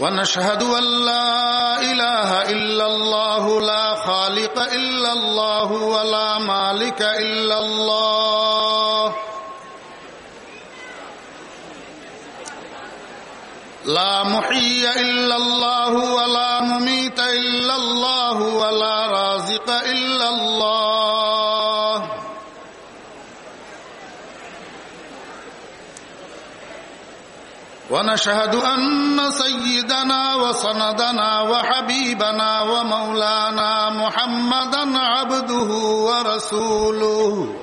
ونشهد أن لا إله إلا الله لا خالق إلا الله ولا مالك إلا الله. لا محيي إلا الله ولا مميت إلا الله ولا رازق إلا الله. ونشهد أن سيدنا وصندنا وحبيبنا ومولانا محمدا عبده ورسوله.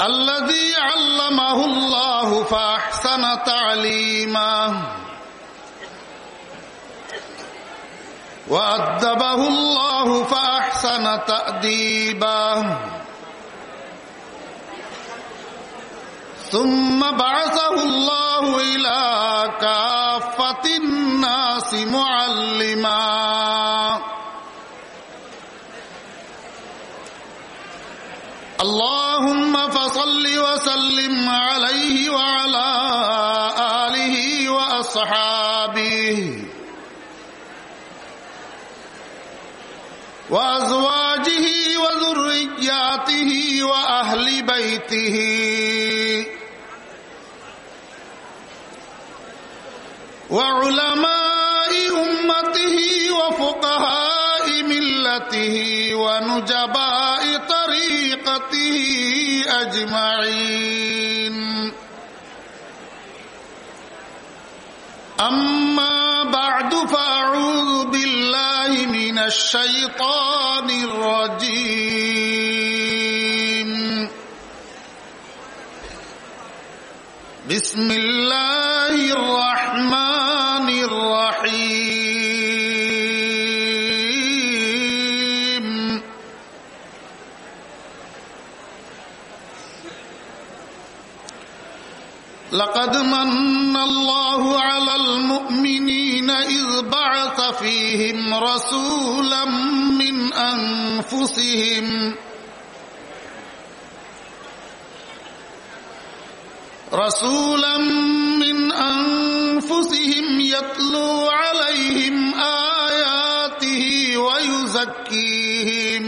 الذي علمه الله فأحسن تعليما. وأدبه الله فأحسن تأديبا. ثم بعثه الله إلى كافة الناس معلما. اللهم فصل وسلم عليه وعلى آله وأصحابه. وأزواجه وذرياته وأهل بيته. وعلماء أمته وفقهاء ملته ونجباء طريقته أجمعين أما بعد فأعوذ بالله من الشيطان الرجيم بسم الله الرحمن الرحيم لقد من الله على المؤمنين إذ بعث فيهم رسولا من أنفسهم رسولا من أنفسهم يتلو عليهم آياته ويزكيهم.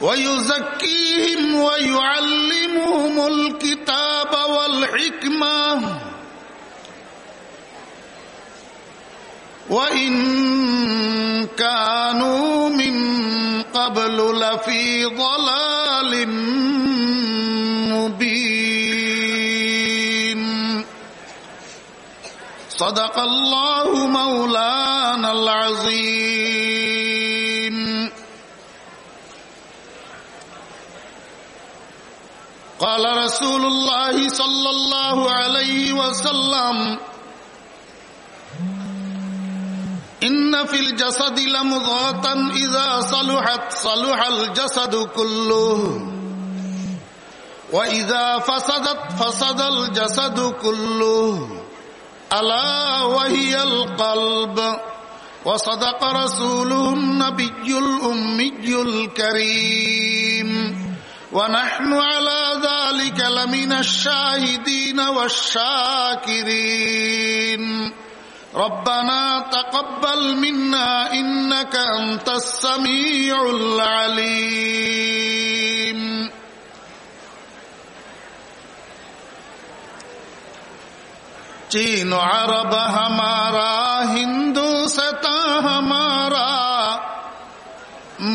ويزكيهم ويعلمهم الكتاب والحكمة. وإن كانوا من قبل لفي ضلال مبين. صدق الله مولانا العظيم. قال رسول الله صلى الله عليه وسلم إن في الجسد لمضغة إذا صلحت صلح الجسد كله وإذا فسدت فسد الجسد كله ألا وهي القلب وصدق رسوله النبي الأمي الكريم ونحن على ذلك لمن الشاهدين والشاكرين ربنا تقبل منا إنك أنت السميع العليم चीन अरब हमारा हिंदू सता हमारा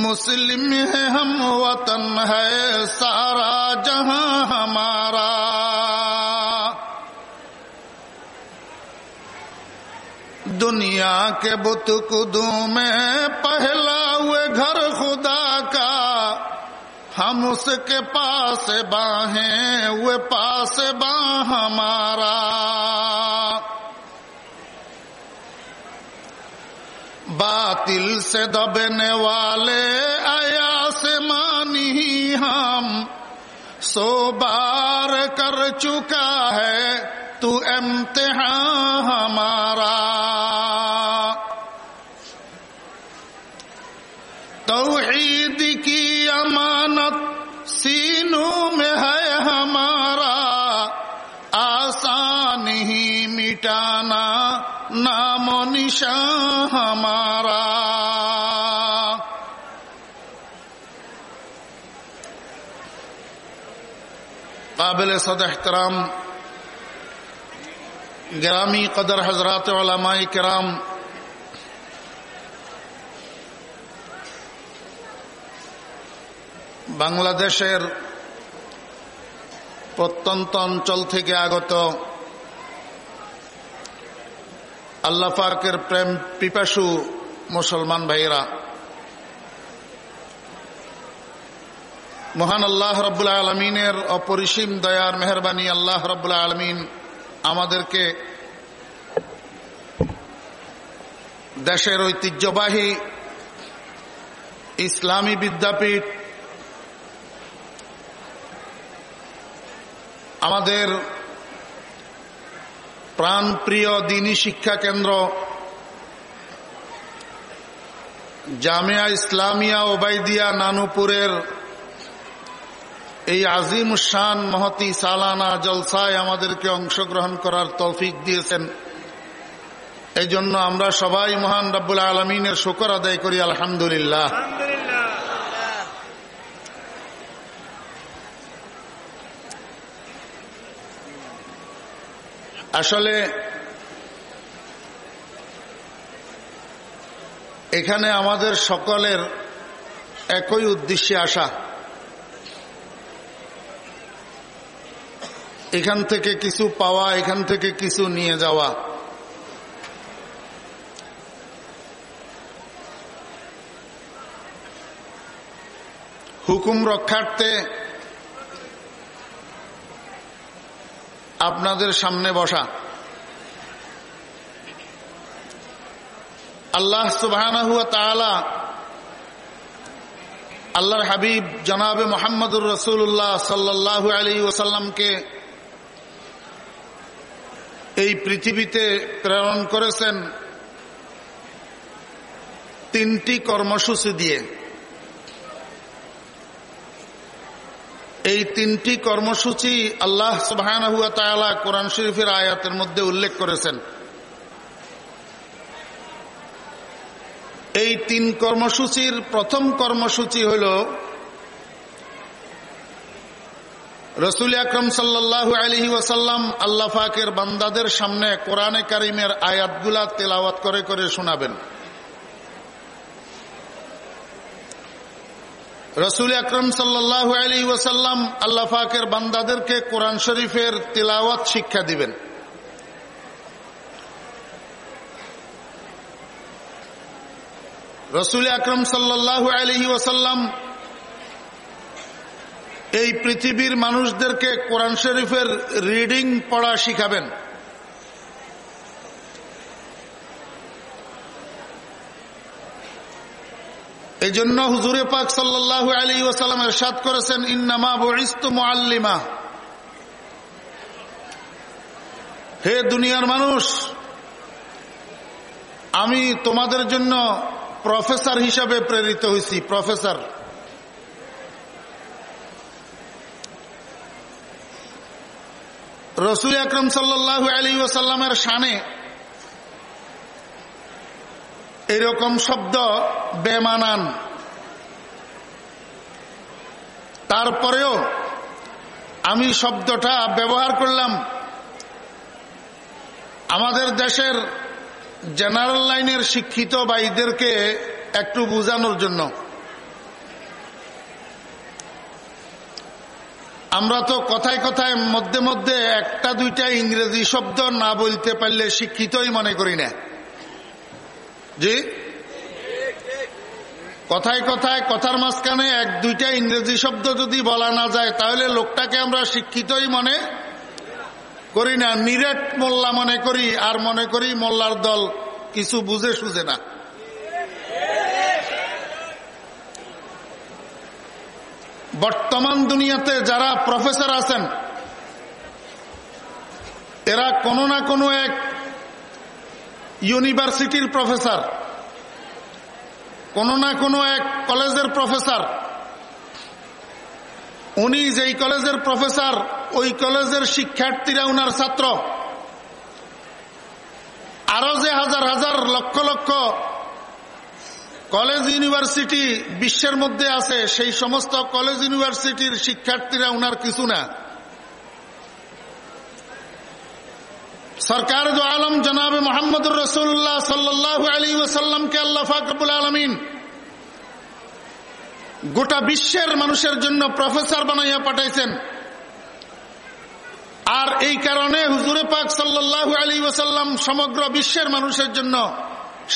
मुस्लिम है हम वतन है सारा जहां हमारा दुनिया के बुत कुदू में पहला हुए घर खुदा का। हम उसके पास बाहें वे पास बा हमारा। बातिल से दबने वाले आया से मानी हम। सो बार कर चुका है, तू इम्तिहान हमारा। توحید کی امانت سینوں میں ہے ہمارا آسان ہی مٹانا نام و نشان ہمارا قابل صد احترام گرامی قدر حضرات علماء کرام বাংলাদেশের প্রত্যন্ত অঞ্চল থেকে আগত আল্লাহ পার্কের প্রেম পিপাসু মুসলমান ভাইয়েরা, মহান আল্লাহ রব্বুল্লা আলমিনের অপরিসীম দয়ার মেহরবানি আল্লাহ রব্বুল্লা আলমিন আমাদেরকে দেশের ঐতিহ্যবাহী ইসলামী বিদ্যাপীঠ আমাদের প্রাণপ্রিয় দিনী শিক্ষা কেন্দ্র জামিয়া ইসলামিয়া ওবাইদিয়া নানুপুরের এই আজিম শান মহতি সালানা জলসায় আমাদেরকে অংশগ্রহণ করার তৌফিক দিয়েছেন। এই জন্য আমরা সবাই মহান রব্বুল আলমিনের শুকর আদায় করি, আলহামদুলিল্লাহ। আসলে এখানে আমাদের সকলের একই উদ্দেশ্যে আসা। এখান থেকে কিছু পাওয়া, এখান থেকে কিছু নিয়ে যাওয়া। হুকুম রক্ষার্থে আপনাদের সামনে বসা। আল্লাহ সুবাহ আল্লাহর হাবিব জনাবে মোহাম্মদুর রসুল্লাহ সাল্লাহ আলী ওসাল্লামকে এই পৃথিবীতে প্রেরণ করেছেন তিনটি কর্মসূচি দিয়ে। এই তিনটি কর্মসূচি আল্লাহ সুবাহ কোরআন শরীফের আয়াতের মধ্যে উল্লেখ করেছেন। এই তিন কর্মসূচির প্রথম কর্মসূচি হল রসুল আকরম সাল্লাহ আলহি ওয়াসাল্লাম আল্লাহ ফাকের বান্দাদের সামনে কোরআনে কারিমের আয়াতগুলা তেলাওয়াত করে করে শোনাবেন। রসুল আকরম সাল্লাহ আলী ওসাল্লাম আল্লাহ ফাকের বান্দাদেরকে কোরআন শরীফের তিলাওয়াত শিক্ষা দিবেন। রসুল আকরম সাল্লাহ আলহি ওসাল্লাম এই পৃথিবীর মানুষদেরকে কোরআন শরীফের রিডিং পড়া শিখাবেন। এই জন্য হুজুরে পাক সাল্লাহ আলী ওসালাম এরশাদ করেছেন, ইন্নামা বরিস্ত মোয়াল্লিমা হে দুনিয়ার মানুষ, আমি তোমাদের জন্য প্রফেসর হিসাবে প্রেরিত হয়েছি প্রফেসর। রসুল আকরম সাল্লাহ আলী ওসাল্লামের সানে এরকম শব্দ বেমানান। তারপরেও আমি শব্দটা ব্যবহার করলাম। আমাদের দেশের জেনারেল লাইনের শিক্ষিত ভাইদেরকে একটু বোঝানোর জন্য। আমরা তো কথায় কথায় মধ্যে মধ্যে একটা দুইটা ইংরেজি শব্দ না বলতে পারলে শিক্ষিতই মনে করি না। জি? কথায় কথায়, কথার মাঝখানে এক, দুইটা ইংরেজি শব্দ যদি বলা না যায়, তাহলে লোকটাকে আমরা শিক্ষিতই মনে করি না। নিরেট মোল্লা মনে করি, আর মনে করি মোল্লার দল কিছু বুঝে সুঝে না। বর্তমান দুনিয়াতে যারা প্রফেসর আছেন, এরা কোনো না কোনো এক ইউনিভার্সিটির প্রফেসর, কোনো না কোনো এক কলেজের প্রফেসর। উনি যেই কলেজের প্রফেসর, ওই কলেজের শিক্ষার্থীরা উনার ছাত্র। আরও যে হাজার হাজার লক্ষ লক্ষ কলেজ ইউনিভার্সিটি বিশ্বের মধ্যে আছে, সেই সমস্ত কলেজ ইউনিভার্সিটির শিক্ষার্থীরা উনার কিছু না। সরকার দো আলম জনাব মোহাম্মদুর রসুল্লাহ সাল্লাহ আলী ওসাল্লামকে আল্লাহ ফাকরুল আলমিন গোটা বিশ্বের মানুষের জন্য প্রফেসর বানাইয়া পাঠাইছেন। আর এই কারণে হুজুরে পাক সাল্লাহ আলী ওসাল্লাম সমগ্র বিশ্বের মানুষের জন্য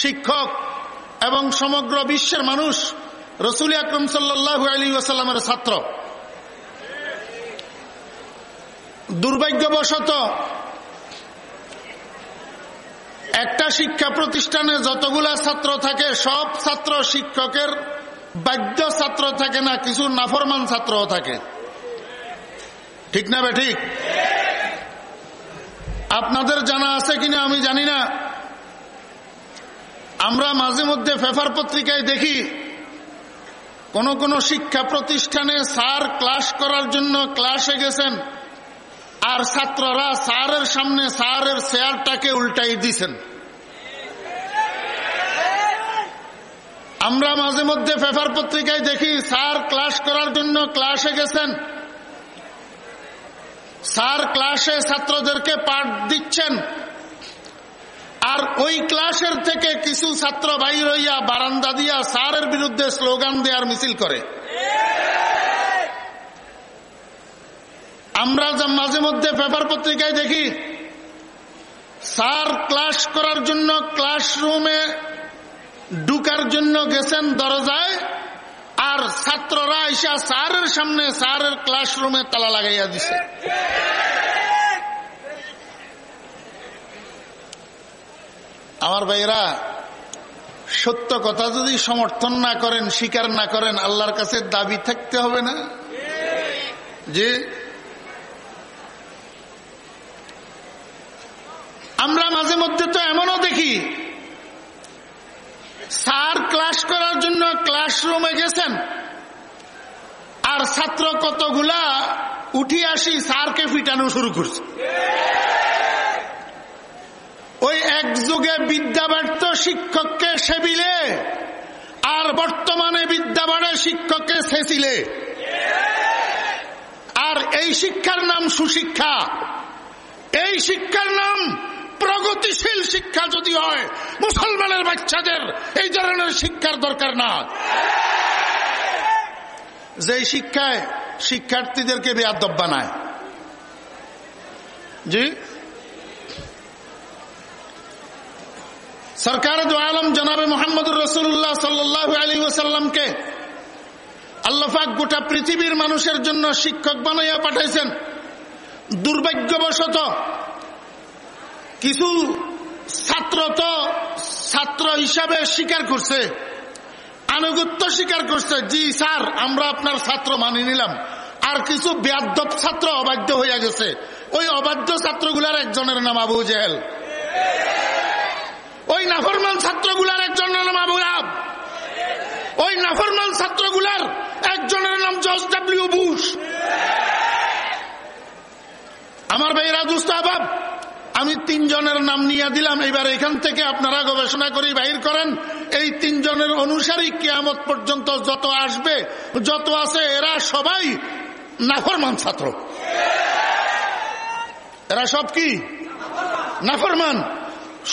শিক্ষক এবং সমগ্র বিশ্বের মানুষ রসুল আকরম সাল্লাহ আলী ওসাল্লামের ছাত্র। দুর্ভাগ্যবশত একটা শিক্ষা প্রতিষ্ঠানে যতগুলা ছাত্র থাকে, সব ছাত্র শিক্ষকের বাধ্য ছাত্র থাকে না, কিছু নাফরমান ছাত্রও থাকে। ঠিক না বে ঠিক? আপনাদের জানা আছে কিনা আমি জানি না। আমরা মাঝে মধ্যে পেপার পত্রিকায় দেখি, কোন কোন শিক্ষা প্রতিষ্ঠানে স্যার ক্লাস করার জন্য ক্লাসে গেছেন। আর ছাত্ররা স্যারের সামনে স্যারের চেয়ারটাকে উল্টাই দিছেন। আমরা মাঝে মধ্যে পেপার পত্রিকায় দেখি স্যার ক্লাস করার জন্য ক্লাসে গেছেন। স্যার ক্লাসে ছাত্রদেরকে পাঠ দিচ্ছেন। আর ওই ক্লাসের থেকে কিছু ছাত্র বাইর হইয়া বারান্দা দিয়া স্যারের বিরুদ্ধে স্লোগান দেওয়ার মিছিল করে। আমরা যা মাঝে মধ্যে পেপার পত্রিকায় দেখি, স্যার ক্লাস করার জন্য ক্লাসরুমে ঢুকার জন্য গেছেন দরজায়, আর ছাত্ররা এসা স্যারের সামনে স্যারের ক্লাসরুমে তালা লাগাইয়া দিছে। আমার ভাইরা সত্য কথা যদি সমর্থন না করেন, স্বীকার না করেন, আল্লাহর কাছে দাবি থাকতে হবে না? যে আমরা মাঝে মধ্যে তো এমনও দেখি, স্যার ক্লাস করার জন্য ক্লাসরুমে গেছেন, আর ছাত্র কতগুলা উঠি আসি স্যারকে ফিটানো শুরু করছে। ওই এক যুগে বিদ্যাব্যর্থ শিক্ষককে সেবিলে, আর বর্তমানে বিদ্যাবাড়ে শিক্ষককে সেচিলে। আর এই শিক্ষার নাম সুশিক্ষা। এই শিক্ষার নাম প্রগতিশীল শিক্ষা যদি হয়, মুসলমানের বাচ্চাদের এই ধরনের শিক্ষার দরকার না। যে শিক্ষায় শিক্ষার্থীদেরকে বেয়াদব বানায়। জি? সরকার দু আলম জনাবে মোহাম্মদুর রসুল্লাহ সাল্লাহ আলী ওসাল্লামকে আল্লাহাক গোটা পৃথিবীর মানুষের জন্য শিক্ষক বানাইয়া পাঠাইছেন। দুর্ভাগ্যবশত কিছু ছাত্র তো ছাত্র হিসাবে স্বীকার করছে, আনুগত্য স্বীকার করছে, জি স্যার, আমরা আপনার ছাত্র মানি নিলাম। আর কিছু ব্যাধব ছাত্র অবাধ্য হইয়া গেছে। ওই অবাধ্য ছাত্রগুলার একজনের নাম আবু জেহেল। ওই নাফরমান ছাত্রগুলার একজনের নাম আবু আব ওই নাফরমান ছাত্রগুলার একজনের নাম জর্জ ডাব্লিউ বুশ। আমার ভাইরা দুস্ত আবাব আমি তিনজনের নাম নিয়ে দিলাম, এবার এখান থেকে আপনারা গবেষণা করে বাহির করেন। এই তিনজনের অনুসারী কেয়ামত পর্যন্ত যত আসবে, যত আছে, এরা সবাই নাফরমান ছাত্র। এরা সব কি? নাফরমান।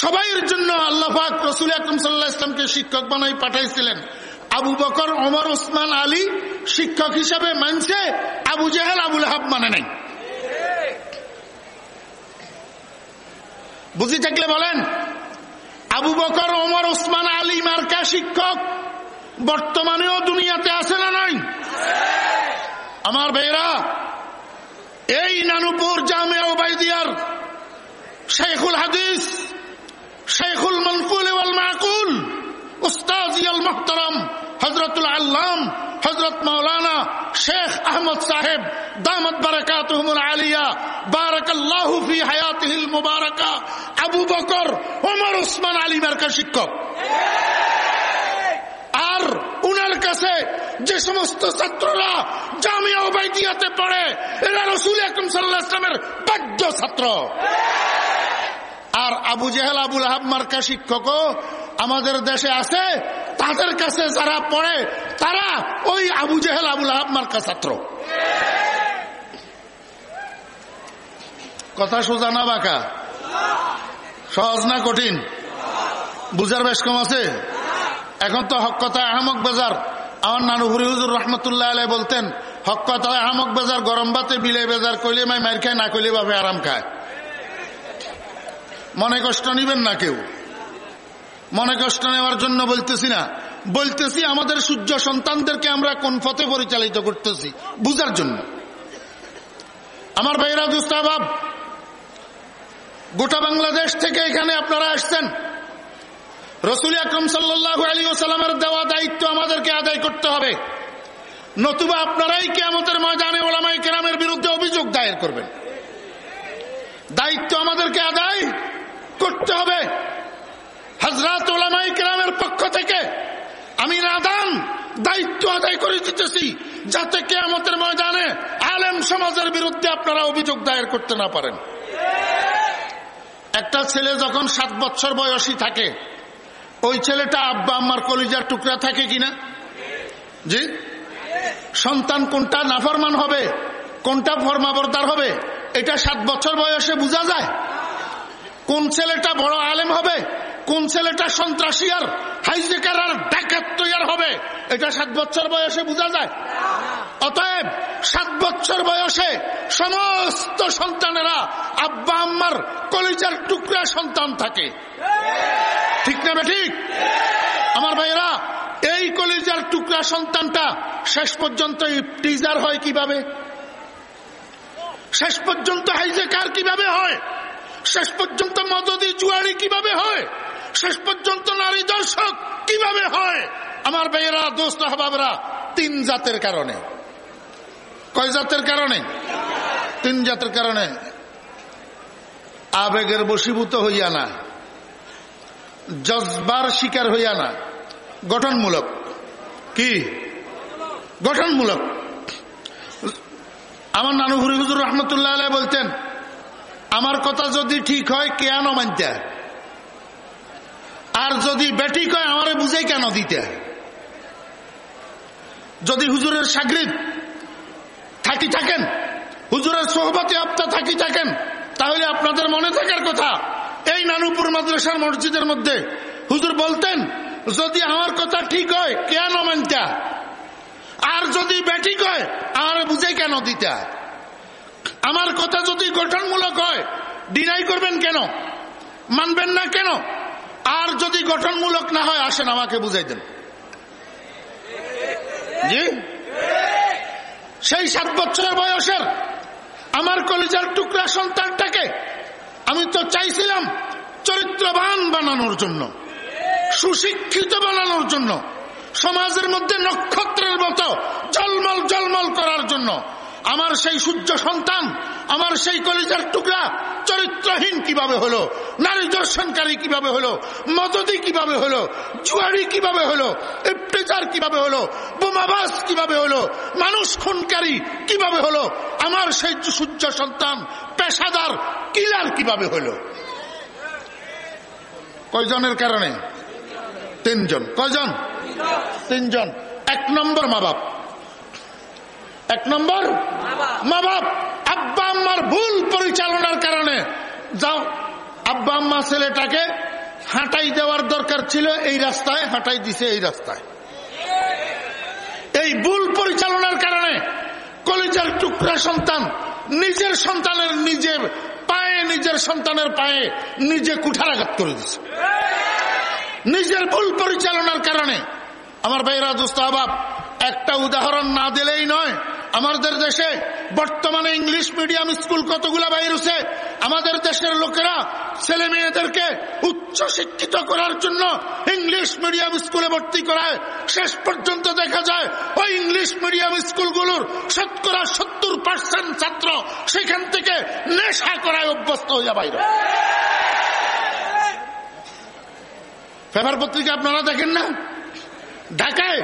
সবাইয়ের জন্য আল্লাহ রসুল আকরম সাল্লাহ ইসলামকে শিক্ষক বানাই পাঠাইছিলেন। আবু বকর, ওমর, ওসমান, আলী শিক্ষক হিসাবে মানছে, আবু জাহেল, আবুল হাব মানে নাই। বুঝি থাকলে বলেন? আবু বকর, ওমর ওসমান আলী, মার্কা, শিক্ষক, বর্তমানেও দুনিয়াতে আছে না নাই? আমার ভাইরা এই নানুপুর জামে ওবাইদিয়ার শেখুল হাদিস, শেখুল মনকুল ওয়াল মাকুল উস্তাজ ইয়াল মুহতারাম হজরতুল আল্লাম হজরত মৌলানা শেখ আহমদ সাহেব, দামত বারাকাতুহুমুল আলিয়া, বারাকাল্লাহু ফি হায়াতিহিল মুবারাকা, Abu Bakr, Omar, Usman, Ali মার্কা শিক্ষক। আর উনার কাছে যে সমস্ত ছাত্ররা জামিয়া ওবাইদিয়াতে পড়ে, এরা রসুল আকরম সাল্লাহ ইসলামের ছাত্র। আর আবু জেহেল, আবুল আহাব মার্কা শিক্ষকও আমাদের দেশে আছে, তাদের কাছে যারা পড়ে, তারা ওই আবু জেহেল, আবুল আহাব মার্কা ছাত্র। কথা সোজা না বাঁকা? সহজ না কঠিন? বুঝার বেশ কম আছে? এখন তো হক কথা আহমক বাজার। আমার নানু হুরি হুজুর রহমতুল্লাহ আলাই বলতেন, হক কথা আহমক বাজার গরম ভাতে বিলে বাজার কইলে মাই মার খায়, না কইলে ভাবে আরাম খায়। মনে কষ্ট নিবেন না কেউ। মনে কষ্ট নেওয়ার জন্য বলতেছি না। বলতেছি আমাদের সূর্য সন্তানদেরকে আমরা কোন পথে পরিচালিত করতেছি, বুঝার জন্য। আমার ভাইরা দুস্তাবাব গোটা বাংলাদেশ থেকে এখানে আপনারা আসছেন। রসুল আকরম সাল্লাহ আলী ওসালামের দেওয়া দায়িত্ব আমাদেরকে আদায় করতে হবে। নতুবা আপনারাই কেমতের ময়দানে ওলামাই কেরামের বিরুদ্ধে অভিযোগ দায়ের করবেন। দায়িত্ব আমাদেরকে আদায় করতে হবে। হজরত ওলামাই কেরামের পক্ষ থেকে আমি নাদান দায়িত্ব আদায় করে দিতেছি যাতে কেয়ামতের ময়দানে আলেম সমাজের বিরুদ্ধে আপনারা অভিযোগ দায়ের করতে না পারেন। একটা ছেলে যখন সাত বছর বয়সী থাকে, ওই ছেলেটা আব্বা আম্মার কলিজার টুকরা থাকে কিনা? জি? সন্তান কোনটা নাফরমান হবে, কোনটা ফরমাবরদার হবে, এটা সাত বছর বয়সে বোঝা যায়। কোন ছেলেটা বড় আলেম হবে কোন ছেলেটা সন্ত্রাসী আর হাইজেকার আর ডাকাত তৈয়ার হবে? এটা সাত বছর বয়সে বোঝা যায়। অতএব সাত বছর বয়সে সমস্ত সন্তানেরা আব্বা আম্মার কলিজার টুকরা সন্তান থাকে। ঠিক না ঠিক? আমার ভাইয়েরা, এই কলিজার টুকরা সন্তানটা শেষ পর্যন্ত টিজার হয় কীভাবে? শেষ পর্যন্ত হাইজেকার কীভাবে হয়? শেষ পর্যন্ত মদদি জুয়ারি কীভাবে হয়? শেষ পর্যন্ত নারী দর্শক কীভাবে হয়? আমার ভাইয়েরা দোস্ত হবাবরা তিন জাতের কারণে। কয় জাতের কারণে? তিন জাতের কারণে। আবেগের বশীভূত হইয়া না। জজবার শিকার হইয়া না। গঠনমূলক। কি? গঠনমূলক। আমার নানু হুরি হুজুর রহমতুল্লাহ বলতেন, আমার কথা যদি ঠিক হয় কেন মানতে আর যদি বেটি কয়, আমারে বুঝাই কেন দিতে? যদি হুজুরের সাগরিদ থাকি থাকেন, হুজুরের সোহবতে আপতা থাকি থাকেন, তাহলে আপনাদের মনে থাকার কথা। এই নানুপুর মাদ্রাসার মসজিদের মধ্যে হুজুর বলতেন, যদি আমার কথা ঠিক হয়, কেন মানতা? আর যদি ব্যাঠিক হয় আমার বুঝে কেন দিতে? আমার কথা যদি গঠনমূলক হয়, ডিনাই করবেন কেন? মানবেন না কেন? আর যদি গঠনমূলক না হয়, আসেন, আমাকে বুঝাই দেন। সেই সাত বছরের বয়সের আমার কলেজের টুকরা সন্তানটাকে আমি তো চাইছিলাম চরিত্রবান বানানোর জন্য, সুশিক্ষিত বানানোর জন্য, সমাজের মধ্যে নক্ষত্রের মতো জলমল জলমল করার জন্য। আমার সেই সূর্য সন্তান, আমার সেই কলিজার টুকরা চরিত্রহীন কীভাবে হলো? নারী দর্শনকারী কীভাবে হলো? মদদি কীভাবে হলো? জুয়ারি কীভাবে হলো? ইফতেজার কীভাবে হলো? বোমাবাস কীভাবে হলো? মানুষ খুনকারী কীভাবে হলো? আমার সেই সূর্য সন্তান, পেশাদার, কিলার কীভাবে হলো? কয়জনের কারণে? তিনজন। কয়জন? তিনজন। এক নম্বর মা বাপ এক নম্বর মা বাপ আব্বা আম্মার ভুল পরিচালনার কারণে যাও আব্বা আম্মা ছেলেটাকে হাঁটাই দেওয়ার দরকার ছিল এই রাস্তায়, হাঁটাই দিছে এই রাস্তায়। এই ভুল পরিচালনার কারণে কলিজার টুকরা সন্তান নিজের সন্তানের নিজের পায়ে, নিজের সন্তানের পায়ে নিজে কুঠারাঘাত করে দিছে। নিজের ভুল পরিচালনার কারণে, আমার ভাইরা দুস্তাহাব একটা উদাহরণ না দিলেই নয় আমাদের দেশে বর্তমানে ইংলিশ মিডিয়াম স্কুল কতগুলা বাইরেছে আমাদের দেশের লোকেরা ছেলে মেয়েদেরকে উচ্চ শিক্ষিত করার জন্য ইংলিশ মিডিয়াম স্কুলে ভর্তি করায়। শেষ পর্যন্ত দেখা যায় ওই ইংলিশ মিডিয়াম স্কুলগুলোর শতকরা সত্তর পার্সেন্ট ছাত্র সেখান থেকে নেশা করায় অভ্যস্ত হইয়া বাইরে পেপার পত্রিকা আপনারা দেখেন না? ঢাকায়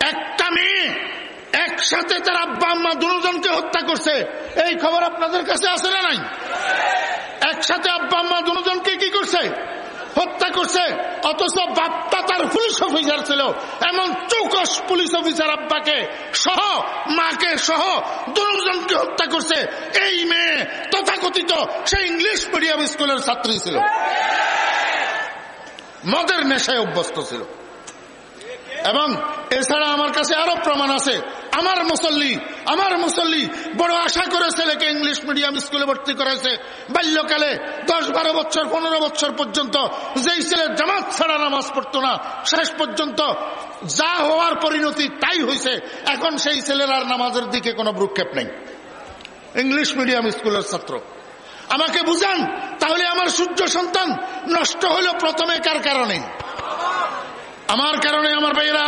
একটা মেয়ে একসাথে তার আব্বা আম্মা দুজনকে হত্যা করছে। এই খবর আপনাদের কাছে আছে না নাই? একসাথে আব্বা আম্মা দুজনকে কি করছে? হত্যা করছে। অথচ বাপ্পা তার পুলিশ অফিসার ছিল। এমন চৌকস পুলিশ অফিসার আব্বাকে সহ, মাকে সহ দুজনকে হত্যা করছে। এই মেয়ে তথাকথিত সে ইংলিশ মিডিয়াম স্কুলের ছাত্রী ছিল। মদের নেশায় অভ্যস্ত ছিল। এবং এছাড়া আমার কাছে আরও প্রমাণ আছে। আমার মুসল্লি আমার মুসল্লি বড় আশা করে ছেলেকে ইংলিশ মিডিয়াম স্কুলে ভর্তি করেছে। বাল্যকালে দশ, বারো বছর, পনেরো বছর পর্যন্ত যেই ছেলে জামাত ছাড়া নামাজ পড়তো না, শেষ পর্যন্ত যা হওয়ার পরিণতি তাই হয়েছে এখন সেই ছেলের আর নামাজের দিকে কোনো ভ্রুক্ষেপ নেই। ইংলিশ মিডিয়াম স্কুলের ছাত্র। আমাকে বুঝান, তাহলে আমার সূর্য সন্তান নষ্ট হলো প্রথমে কার কারণে? আমার কারণে আমার ভাইয়েরা,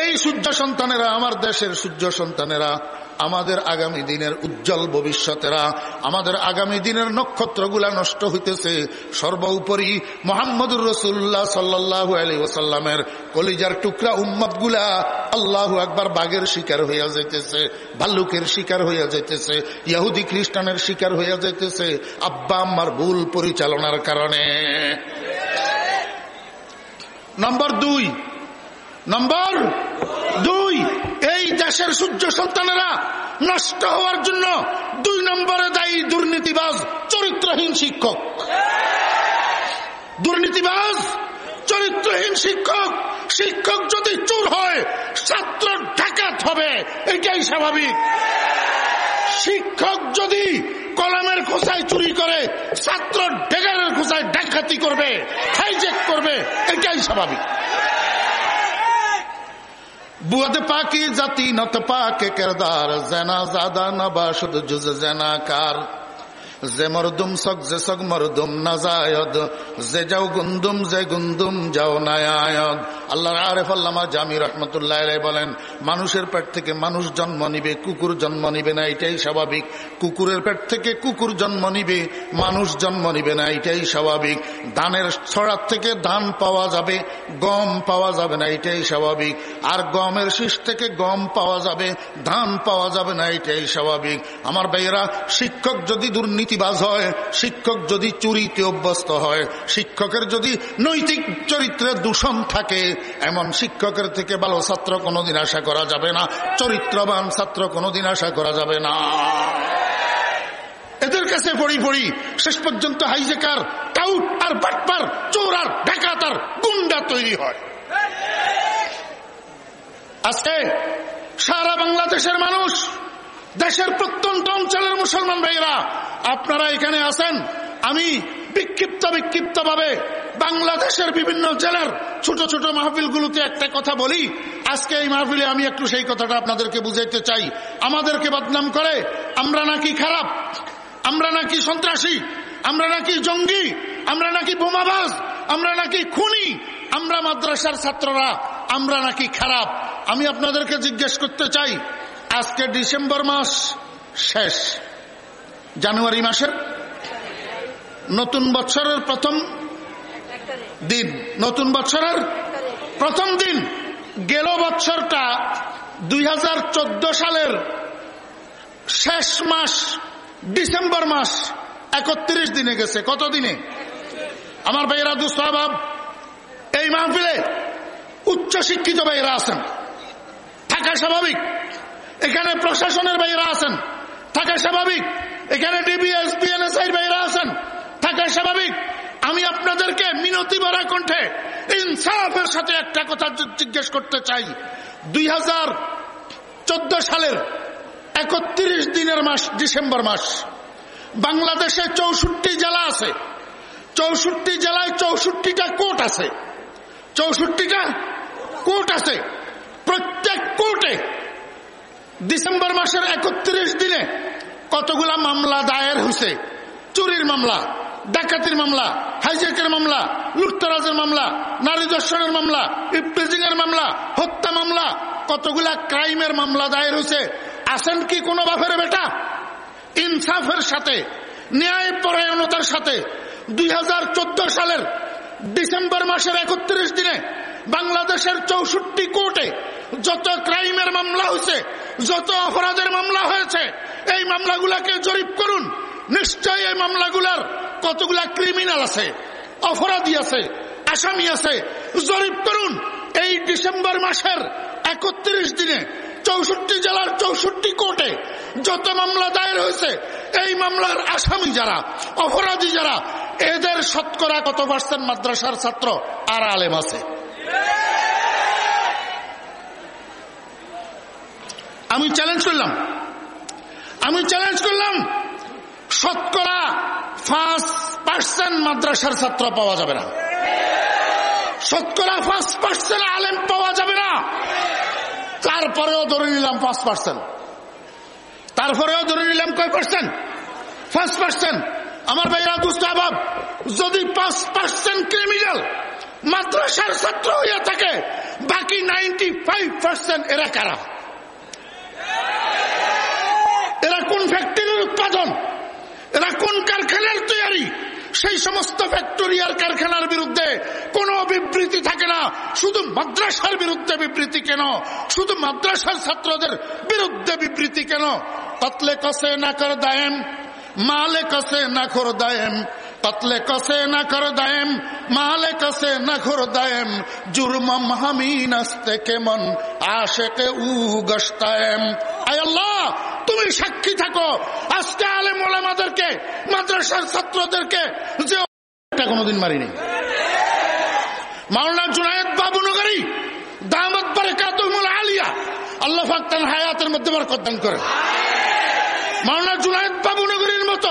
এই সূর্য সন্তানেরা, আমার দেশের সূর্য সন্তানেরা, আমাদের আগামী দিনের উজ্জ্বল ভবিষ্যতেরা, আমাদের আগামী দিনের নক্ষত্রগুলা নষ্ট হইতেছে। সর্বোপরি মোহাম্মদুর রসুল্লাহ সাল্লাহ আলী ওসাল্লামের কলিজার টুকরা উম্মতগুলা আল্লাহ একবার বাঘের শিকার হইয়া যাইতেছে, ভাল্লুকের শিকার হইয়া যাইতেছে, ইহুদি খ্রিস্টানের শিকার হইয়া যাইতেছে। আব্বা আম্মার ভুল পরিচালনার কারণে নম্বর দুই। নম্বর দুই, এই দেশের সূর্য সন্তানেরা নষ্ট হওয়ার জন্য দুই নম্বরে দায়ী দুর্নীতিবাজ, চরিত্রহীন শিক্ষক। দুর্নীতিবাজ, চরিত্রহীন শিক্ষক শিক্ষক যদি চোর হয়, ছাত্র ডাকাত হবে, এটাই স্বাভাবিক। শিক্ষক যদি কলমের খোসায় চুরি করে ছাত্র ডেগারের খোসায় ডাকাতি করবে হাইজেক করবে, এটাই স্বাভাবিক। বুয়াদ পাকি জাতি নত পাকে, কেরদার জেনা, জাদা, নবাসুদ, জুজ, জেনা, কার। যে মরদুম সক, যে সক মরদুম নাজায়দ যে যাও গুন্দুম, যে গুন্দুম যাও নায়ায়দ আল্লাহ আরেফ আল্লামা জামি রহমতুল্লাহ বলেন, মানুষের পেট থেকে মানুষ জন্ম নিবে, কুকুর জন্ম নিবে না, এটাই স্বাভাবিক। কুকুরের পেট থেকে কুকুর জন্ম নিবে, মানুষ জন্ম নিবে না, এটাই স্বাভাবিক। ধানের ছড়ার থেকে ধান পাওয়া যাবে, গম পাওয়া যাবে না, এটাই স্বাভাবিক। আর গমের শীষ থেকে গম পাওয়া যাবে, ধান পাওয়া যাবে না, এটাই স্বাভাবিক। আমার ভাইয়েরা, শিক্ষক যদি দুর্নীতি দুর্নীতিবাজ হয়, শিক্ষক যদি চুরিতে অভ্যস্ত হয়, শিক্ষকের যদি নৈতিক চরিত্রের দূষণ থাকে, এমন শিক্ষকের থেকে ভালো ছাত্র কোনোদিন আশা করা যাবে না, চরিত্রবান ছাত্র কোনোদিন আশা করা যাবে না। এদের কাছে পড়ি পড়ি, শেষ পর্যন্ত হাইজেকার টাউট আর বাটপার, চোর আর ডাকাত আর গুন্ডা তৈরি হয়। আজকে সারা বাংলাদেশের মানুষ দেশের প্রত্যন্ত অঞ্চলের মুসলমান ভাইরা আপনারা এখানে আছেন। আমি বিক্ষিপ্ত বিক্ষিপ্ত ভাবে বাংলাদেশের বিভিন্ন জেলার ছোট ছোট মাহফিলগুলোতে একটা কথা বলি। আজকে এই মাহফিলে আমি একটু সেই কথাটা আপনাদেরকে বুঝাইতে চাই। আমাদেরকে বদনাম করে, আমরা নাকি খারাপ, আমরা নাকি সন্ত্রাসী, আমরা নাকি জঙ্গি, আমরা নাকি বোমাবাজ, আমরা নাকি খুনি, আমরা মাদ্রাসার ছাত্ররা, আমরা নাকি খারাপ। আমি আপনাদেরকে জিজ্ঞেস করতে চাই আজকে ডিসেম্বর মাস শেষ। জানুয়ারি মাসের নতুন বছরের প্রথম দিন। নতুন বছরের প্রথম দিন। গেল বছরটা দুই হাজার চোদ্দ সালের শেষ মাস, ডিসেম্বর মাস, একত্রিশ দিনে গেছে। কত দিনে? আমার ভাইয়েরা দুঃস্বভাব এই মাহফিলে উচ্চ শিক্ষিত ভাইয়েরা আছেন। থাকা স্বাভাবিক। এখানে প্রশাসনের ভাইয়েরা আছেন। থাকা স্বাভাবিক। এখানে ভাইয়েরা আছেন। থাকা স্বাভাবিক। আমি আপনাদেরকে মিনতি ভরা কণ্ঠে ইনসাফের সাথে একটা কথা জিজ্ঞেস করতে চাই। দুই হাজার চোদ্দ সালের একত্রিশ দিনের মাস, ডিসেম্বর মাস। বাংলাদেশে চৌষট্টি জেলা আছে। চৌষট্টি জেলায় চৌষট্টিটা কোর্ট আছে। চৌষট্টিটা কোর্ট আছে। প্রত্যেক কোর্টে ডিসেম্বর মাসের একত্রিশ দিনে কতগুলা মামলা দায়ের হয়েছে চুরির মামলা, ডাকাতির মামলা হাইজেকের মামলা, লুটতরাজের মামলা, নারী দর্শনের মামলা ইফটেজিং এর মামলা, হত্যা মামলা, কতগুলা ক্রাইমের মামলা দায়ের হয়েছে আসেন কি কোনো বাপের বেটা? ইনসাফের সাথে ন্যায় পরায়ণতার সাথে দুই হাজার চোদ্দ সালের ডিসেম্বর মাসের একত্রিশ দিনে বাংলাদেশের চৌষট্টি কোর্টে যত ক্রাইমের মামলা হয়েছে যত অপরাধের মামলা হয়েছে, এই মামলাগুলাকে জরিপ করুন। নিশ্চয়ই এই মামলাগুলার কতগুলা ক্রিমিনাল আছে, অপরাধী আছে, আসামি আছে, জরিপ করুন। এই ডিসেম্বর মাসের একত্রিশ দিনে চৌষট্টি জেলার চৌষট্টি কোর্টে যত মামলা দায়ের হয়েছে, এই মামলার আসামি যারা, অপরাধী যারা, এদের শতকরা কত পার্সেন্ট মাদ্রাসার ছাত্র আর আলেম আছে? আমি চ্যালেঞ্জ করলাম। আমি চ্যালেঞ্জ করলাম, শতকরা ফার্স্ট পার্সেন্ট মাদ্রাসার ছাত্র পাওয়া যাবে না। শতকরা ফার্স্ট পার্সেন্ট আলেম পাওয়া যাবে না। তারপরেও ধরে নিলাম পাঁচ পার্সেন্ট তারপরেও ধরে নিলাম কয় পার্সেন্ট ফার্স্ট পার্সেন্ট আমার ভাইরা দুস্তাবাব যদি পাঁচ পার্সেন্ট ক্রিমিনাল মাদ্রাসার ছাত্র হইয়া থাকে, বাকি নাইনটি ফাইভ পার্সেন্ট এরা কারা এরা কোন ফ্যাক্টরির উৎপাদন? এরা কোন কারখানার তৈরি সেই সমস্ত ফ্যাক্টরি আর কারখানার বিরুদ্ধে কোনো বিবৃতি থাকে না। শুধু মাদ্রাসার বিরুদ্ধে বিবৃতি কেন? শুধু মাদ্রাসার ছাত্রদের বিরুদ্ধে বিবৃতি কেন? কতলে কসে না কর দায়েম, মালে কসে না খোর দায়েম। কতলে কসে না কর দায়েম, মালে কসে না খোর দায়েম। জুরমম হামিন আস্তে কেমন আশেকে উ গস্তায়েম। আয় আল্লাহ! তুমি সাক্ষী থাকো। আজকে আলে মোলামাদেরকে মাদ্রাসার ছাত্রদেরকে যে কোনোদিন মারিনি। মাওলানা জুনায়দ বাবু নগরী, দামত বারাকাতুল আলিয়া, আল্লাহ পাক তার হায়াতের মধ্যে বরকত দান করে। মাওলানা জুনায়দ বাবু নগরীর মতো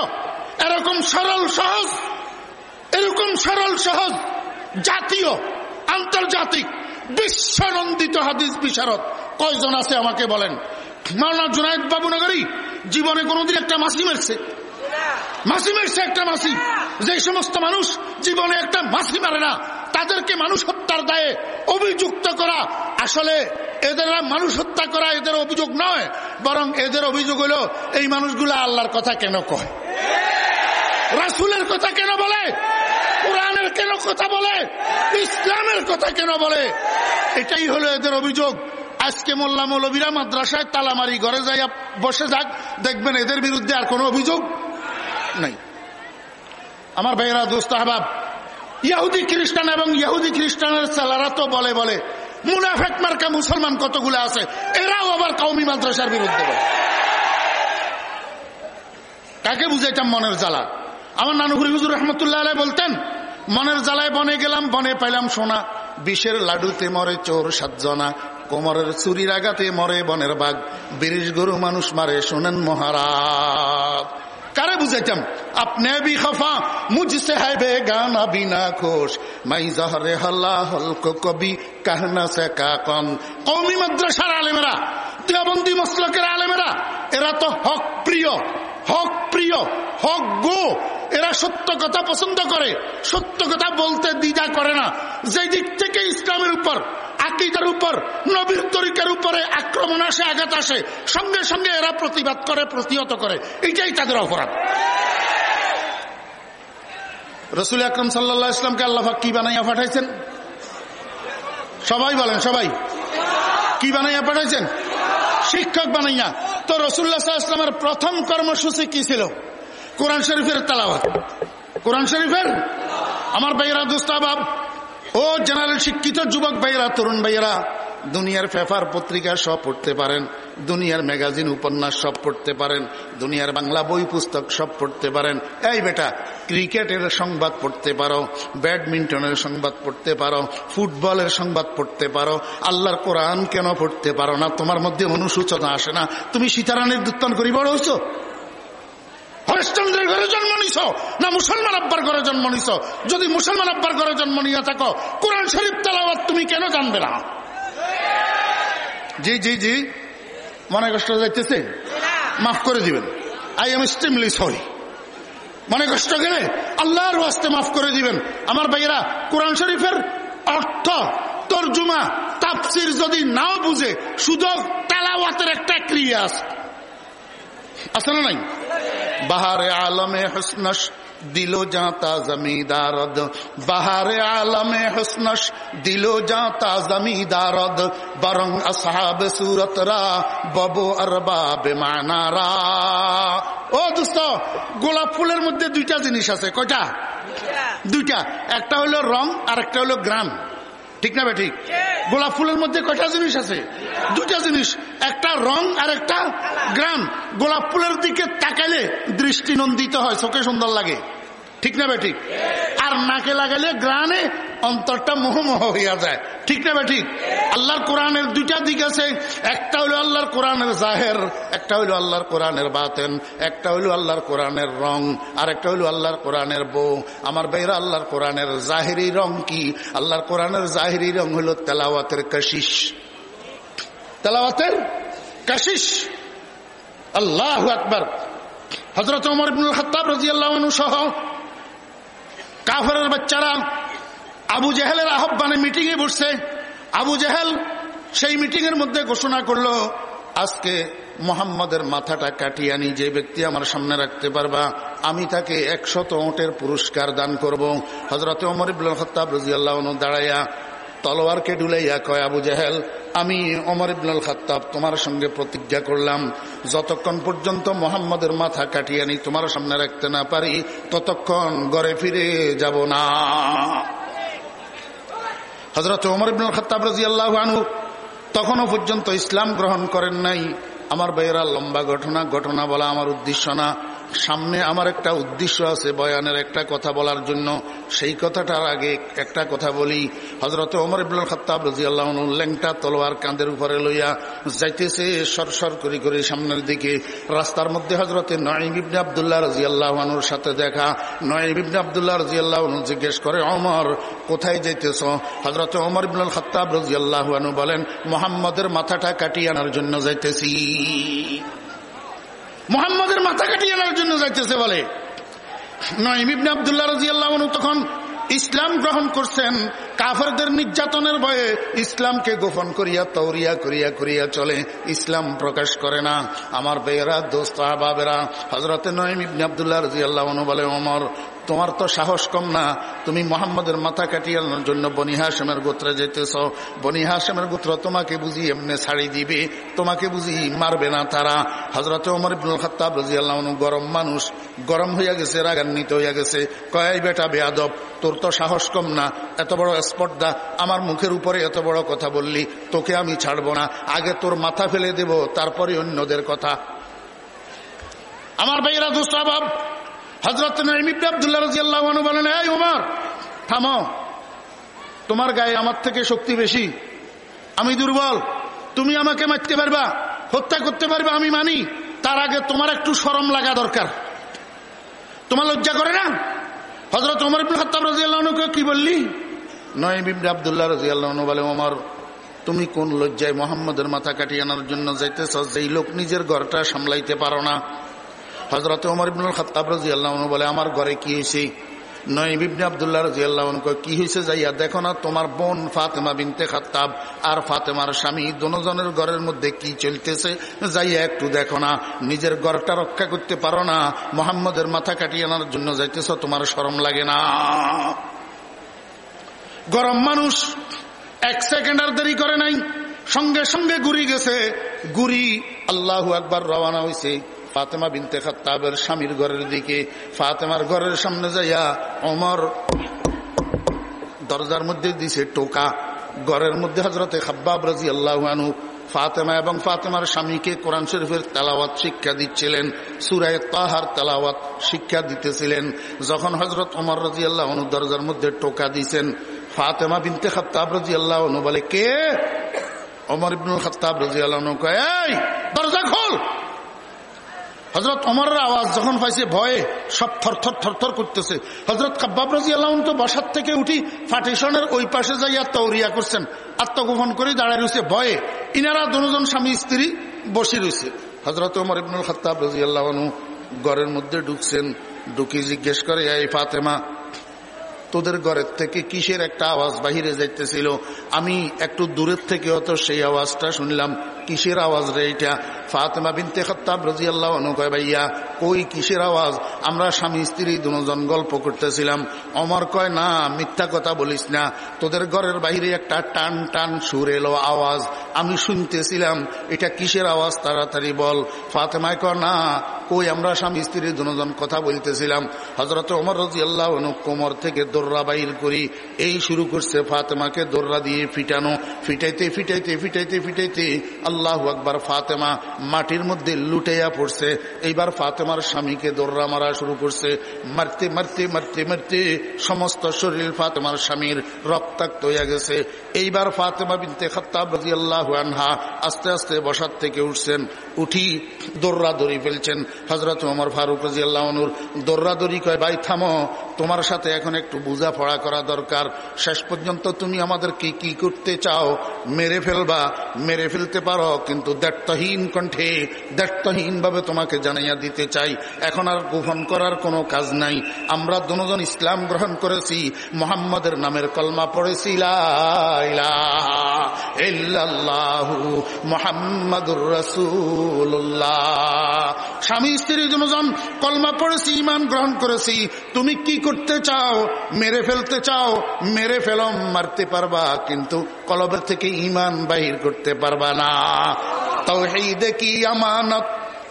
এরকম সরল সহজ, এরকম সরল সহজ, জাতীয়, আন্তর্জাতিক, বিশ্বনন্দিত হাদিস বিশারদ কয়জন আছে আমাকে বলেন? মাওলানা জুনায়দ বাবু নগরী, জীবনে কোনোদিন একটা মাসি মেরছে। মাসি মেরছে একটা মাসি। যে সমস্ত মানুষ জীবনে একটা মাসি মারে না, তাদেরকে মানুষ হত্যার দায়ে অভিযুক্ত করা আসলে এদের মানুষ হত্যা করা এদের অভিযোগ নয়, বরং এদের অভিযোগ হলো, এই মানুষগুলো আল্লাহর কথা কেন কয়? রাসুলের কথা কেন বলে? কোরআনের কেন কথা বলে? ইসলামের কথা কেন বলে? এটাই হলো এদের অভিযোগ। আজকে মোল্লা মৌলবীরা মাদ্রাসায় তালামারি ঘরে যাই বসে যাক, দেখবেন এদের বিরুদ্ধে আর কোনো অভিযোগ নাই। আমার ভাইয়েরা, দোস্ত আহবাব, ইয়াহুদি খ্রিস্টান এবং ইয়াহুদি খ্রিস্টানের সালারা তো বলে বলে, মুনাফেক মার্কা মুসলমান কতগুলো আছে? এরাও আবার কৌমি মাদ্রাসার বিরুদ্ধে বলে। কাকে বুঝাইতাম মনের জ্বালা? আমার নানুপুরি হুজুর রহমতুল্লাহ আলাই বলতেন, মনের জ্বালায় বনে গেলাম, বনে পাইলাম সোনা, বিষের লাডুতে মরে চোর সাতজনা কোমরের চুরির আঘাতে মরে বনের বাঘ। বিরিশ গরু মানুষ মারে, শোনেন মহারাজ। কারে বুঝাইতাম? আপনি বি খফা, মুজসে হাই বে গানা বিনা খোশ। মাই জহরে হল্লা হলক কবি, কাহনা সে কাকন কওমি মাদ্রাসার আলেমরা দেবন্দী মসলকের আলেমরা, এরা তো হক প্রিয় হক প্রিয়, হক গো। এরা সত্য কথা পছন্দ করে, সত্য কথা বলতে দ্বিধা করে না। যে দিক থেকে ইসলামের উপর আকিদার উপর, নবীর তরিকার উপরে আক্রমণ আসে, আঘাত আসে। সঙ্গে সঙ্গে এরা প্রতিবাদ করে, প্রতিহত করে। এটাই তাদের অপরাধ। রসুল আকরম সাল্লা ইসলামকে আল্লাহ কি বানাইয়া পাঠাইছেন? সবাই বলেন, সবাই। কি বানাইয়া পাঠাইছেন? শিক্ষক বানাইয়া। তো রসুল্লাহ ইসলামের প্রথম কর্মসূচি কি ছিল? কোরআন শরীফের তালাবাদ কোরআন শরীফের? আমার ভাইয়েরা, দুস্তাবাব ও জেনারেল শিক্ষিত যুবক ভাইয়েরা, তরুণ ভাইয়েরা, দুনিয়ার পেপার পত্রিকা সব পড়তে পারেন, দুনিয়ার ম্যাগাজিন, উপন্যাস সব পড়তে পারেন, দুনিয়ার বাংলা বই পুস্তক সব পড়তে পারেন। এই বেটা, ক্রিকেটের সংবাদ পড়তে পারো, ব্যাডমিন্টনের সংবাদ পড়তে পারো, ফুটবলের সংবাদ পড়তে পারো, আল্লাহর কোরআন কেন পড়তে পারো না? তোমার মধ্যে অনুসূচনা আসে না। তুমি সীতারানীর দুত্তন করি বড় হইছো হরিশ্চন্দ্রের ঘরে জন্ম নিছ? না মুসলমান আব্বার ঘরে জন্ম নিছ? যদি মুসলমান আব্বার ঘরে জন্ম নিয়ে থাকো, কোরআন শরীফ তালাবাদ তুমি কেন জানবে না? জি জি জি। মনে কষ্ট যাইতেছে? মাফ করে দিবেন। আই এম স্টিমলি সরি মনে কষ্ট গেলে আল্লাহর ওয়াস্তে মাফ করে দিবেন। আমার ভাইয়েরা, কোরআন শরীফের অর্থ, তর্জুমা তাপসির যদি নাও বুঝে শুধু তেলাওয়াতের একটা ক্রিয়া আছে না নাই? বাহারে আলমে হসনস দিলো জাতা জমিদারদ। বাহারে আলমে হসনস দিলো জাতা জমিদারদ। বরং আসহাব সুরতরা ববো আরবাবে মানারা ও দোস্ত গোলাপ ফুলের মধ্যে দুইটা জিনিস আছে কয়টা? দুইটা। একটা হলো রং আর একটা হলো গ্রাম। ঠিক না ঠিক। গোলাপ ফুলের মধ্যে কয়টা জিনিস আছে? দুটা জিনিস, একটা রং আর একটা গ্রাম। গোলাপ ফুলের দিকে তাকালে দৃষ্টি নন্দিত হয়, চোখে সুন্দর লাগে। ঠিক না বেটি? আর নাকে লাগালে গ্রানে অন্তরটা মোহমোহ হইয়া যায়। ঠিক না ঠিক? আল্লাহর কোরআনের দুইটা দিক আছে। একটা হলো আল্লাহর কোরআনের জাহের, একটা হলো আল্লাহর কোরআনের বাতেন, একটা হলো আল্লাহর কোরআনের রং আর একটা হলো আল্লাহর কোরআনের বউ। আমার বেহরা আল্লাহর কোরআনের জাহেরি রং কি? আল্লাহর কোরআনের জাহেরি রং হলো তেলাওয়াতের কাশিস তেলাওয়াতের কাশিস আল্লাহ আকবর। হজরত অমর ইবনুল খত্তাব রাজি আল্লাহ সহ কাফরের বাচ্চারা আবু জেহেলের আহ্বানে মিটিং এ বসছে। আবু জেহেল সেই মিটিং এর মধ্যে ঘোষণা করল, আজকে মোহাম্মদের মাথাটা কাটিয়ে আনি, যে ব্যক্তি আমার সামনে রাখতে পারবা, আমি তাকে একশত ওটের পুরস্কার দান করব। হজরত অমর ইবুল খত্তাব রাজিয়াল্লাহ দাঁড়াইয়া তলোয়ারকে ডুলাইয়া কয়, আবু জাহেল, আমি অমর ইবনুল খাত্তাব তোমার সঙ্গে প্রতিজ্ঞা করলাম, যতক্ষণ পর্যন্ত মোহাম্মদের মাথা কাটিয়ে আনি, তোমার সামনে রাখতে না পারি, ততক্ষণ গড়ে ফিরে যাব না। হজরত ওমর ইবনুল খতাব রাজি আল্লাহ আনু তখনও পর্যন্ত ইসলাম গ্রহণ করেন নাই। আমার বেয়েরা লম্বা ঘটনা ঘটনা বলা আমার উদ্দেশ্য না। সামনে আমার একটা উদ্দেশ্য আছে বয়ানের একটা কথা বলার জন্য। সেই কথাটার আগে একটা কথা বলি। হজরত ওমর ইবুল খত্তাব রাজি আল্লাহ ল্যাংটা তলোয়ার কাঁধের উপরে লইয়া যাইতেছে সরসর করি করে সামনের দিকে। রাস্তার মধ্যে হজরতে নয়িম ইবনে আবদুল্লাহ রাজি আল্লাহনুর সাথে দেখা। নয়িম ইবনে আবদুল্লাহ রাজি আল্লাহনু জিজ্ঞেস করে অমর কোথায় যাইতেছ? হজরত ওমর ইবুল খত্তাব রাজি আল্লাহানু বলেন, মোহাম্মদের মাথাটা কাটিয়ে আনার জন্য যাইতেছি। মোহাম্মদের মাথা কাটিয়ে আনার জন্য যাইতেছে বলে। নয় ইবনে আবদুল্লাহ রাজি আল্লাহ তখন ইসলাম গ্রহণ করছেন। কাফারদের নির্যাতনের ভয়ে ইসলামকে গোপন করিয়া তৌরিয়া করিয়া করিয়া চলে। ইসলাম প্রকাশ করে না। আমার বেয়েরা, দোস্তা বাবেরা হজরতে নয় ইবনে আবদুল্লাহ রাজি আল্লাহ বলে অমর তোমার তো সাহস কম না। তুমি মোহাম্মদের মাথা কাটিয়ে আনার জন্য বনি হাসেমের গোত্রে যেতেছ। বনি হাসেমের গোত্র তোমাকে বুঝি এমনি ছাড়ি দিবে। তোমাকে বুঝি মারবে না তারা। হজরত ওমর ইবনুল খত্তাব রাজি আল্লাহ গরম মানুষ। গরম হইয়া গেছে, রাগান্বিত হইয়া গেছে। কয়াই বেটা বেয়াদব, তোর তো সাহস কম না। এত বড় স্পর্ধা, আমার মুখের উপরে এত বড় কথা বললি, তোকে আমি ছাড়ব না। আগে তোর মাথা ফেলে দেব, তারপরে অন্যদের কথা। আমার ভাইয়েরা, দুঃস্বভাব হজরত আবদুল্লাহ রাজিয়াল্লাহ বলেন, এই উমার, থামো। তোমার গায়ে আমার থেকে শক্তি বেশি। আমি দুর্বল। তুমি আমাকে মারতে পারবা, হত্যা করতে পারবে, আমি মানি। তার আগে তোমার একটু সরম লাগা দরকার। তোমার লজ্জা করে না? হজরত ওমর ইবুল খত্তাব রাজিয়াল্লাহকে কি বললি? নয় বিবনে আবদুল্লাহ রাজিয়াল্লাহ বলে ওমর তুমি কোন লজ্জায় মোহাম্মদের মাথা কাটিয়ে আনার জন্য যাইতেছ? যেই লোক নিজের ঘরটা সামলাইতে পারো না। হজরত ওমর ইবনুল খত্তাব রাজি আল্লাহ বলে, আমার ঘরে কি হয়েছে নয় বিবনে আবদুল্লাহ রাজি আল্লাহ কি হয়েছে যাইয়া? দেখো না, তোমার বোন ফাতেমা বিনতে খাত্তাব আর ফাতেমার স্বামী দোজনের ঘরের মধ্যে কি চলতেছে? যাইয়া একটু দেখো না, নিজের ঘরটা রক্ষা করতে পারো না, মোহাম্মদের মাথা কাটিয়ে আনার জন্য যাইতেছ, তোমার সরম লাগে না। গরম মানুষ এক সেকেন্ড আর দেরি করে নাই, সঙ্গে সঙ্গে গুড়ি গেছে, গুড়ি আল্লাহ একবার রওয়ানা হয়েছে ফাতেমা বিনতে খাত্তাবের স্বামীর ঘরের দিকে, ফাতেমার ঘরের সামনে যাইয়া অমর দরজার মধ্যে দিছে টোকা। ঘরের মধ্যে হজরতে খাব্বাব রাজি আল্লাহানু ফাতেমা এবং ফাতেমার স্বামীকে কোরআন শরীফের তেলাওয়াত শিক্ষা দিচ্ছিলেন, সুরায় তাহার তেলাওয়াত শিক্ষা দিতেছিলেন। যখন হজরত অমর রাজি আল্লাহনু দরজার মধ্যে টোকা দিছেন, ফাতেমা বিনতে খাত্তাব রাজি আল্লাহনু বলে, কে? অমর ইবনুল খাত্তাব রাজি আল্লাহনু কয় দরজা খোল! হজরত অমরের আওয়াজ যখন পাইছে, ভয়ে সব থরথর থরথর করতেছে। হজরত কাব্বাব রাজি আল্লাহ তো বসার থেকে উঠি ফাটিশনের ওই পাশে যাইয়া তৌরিয়া করছেন। আত্মগোপন করে দাঁড়ায় রয়েছে ভয়ে ইনারা দুজন স্বামী স্ত্রী বসে রয়েছে হজরত ওমর ইবনুল খত্তাব রাজি আল্লাহ ঘরের মধ্যে ঢুকছেন, ঢুকি জিজ্ঞেস করে, এই ফাতেমা, তোদের ঘরের থেকে কিসের একটা আওয়াজ বাহিরে যাইতেছিল? আমি একটু দূরের থেকে হতো সেই আওয়াজটা শুনলাম। কিসের আওয়াজ রে এটা ফাতেমা বিনতে খত্তাব রাজি আল্লাহ অনুকয় ভাইয়া ওই কিসের আওয়াজ? আমরা স্বামী স্ত্রী দুজন গল্প করতেছিলাম। অমর কয়, না, মিথ্যা কথা বলিস না। তোদের ঘরের বাইরে একটা টান টান সুর এলো আওয়াজ। আমি শুনতেছিলাম, এটা কিসের আওয়াজ তাড়াতাড়ি বল। ফাতেমায় কয়, না, কই আমরা স্বামী স্ত্রী দুজন কথা বলতেছিলাম। হজরত অমর রাজি আল্লাহ কোমর থেকে দোর্রা বাইর করি। এই শুরু করছে ফাতেমাকে দোর্রা দিয়ে ফিটানো। ফিটাইতে ফিটাইতে ফিটাইতে ফিটাইতে আল্লাহ আকবার ফাতেমা মাটির মধ্যে লুটেয়া পড়ছে। এইবার ফাতেমার স্বামীকে দৌড়া মারা শুরু করছে। মারতে মারতে মারতে মারতে সমস্ত শরীর ফাতেমার স্বামীর রক্তাক্ত হয়ে গেছে। এইবার ফাতেমা বিনতে খত্তাব রাজি আল্লাহ আনহা আস্তে আস্তে বসার থেকে উঠছেন। উঠি দোর্রা দড়ি ফেলছেন হজরত ওমর ফারুক রাজি আল্লাহনুর দোর্রা দড়ি কয়, ভাই, থামো, তোমার সাথে এখন একটু বুঝা পড়া করা দরকার। শেষ পর্যন্ত তুমি আমাদেরকে কি করতে চাও? মেরে ফেলবা, মেরে ফেলতে পারো, কিন্তু দ্ব্যর্থহীন কণ্ঠে দ্ব্যর্থহীন ভাবে তোমাকে জানাইয়া দিতে চাই। এখন আর গোপন করার কোনো কাজ নাই। আমরা দুজন ইসলাম গ্রহণ করেছি, মোহাম্মদের নামের কলমা পড়েছি মোহাম্মদুর স্বামী স্ত্রী দুজন কলমা পড়েছি ইমান গ্রহণ করেছি। তুমি কি করতে চাও? মেরে ফেলতে চাও? মেরে ফেলম, মারতে পারবা, কিন্তু কলবের থেকে ইমান বাহির করতে পারবা না। তো সেই দেখি আমানত?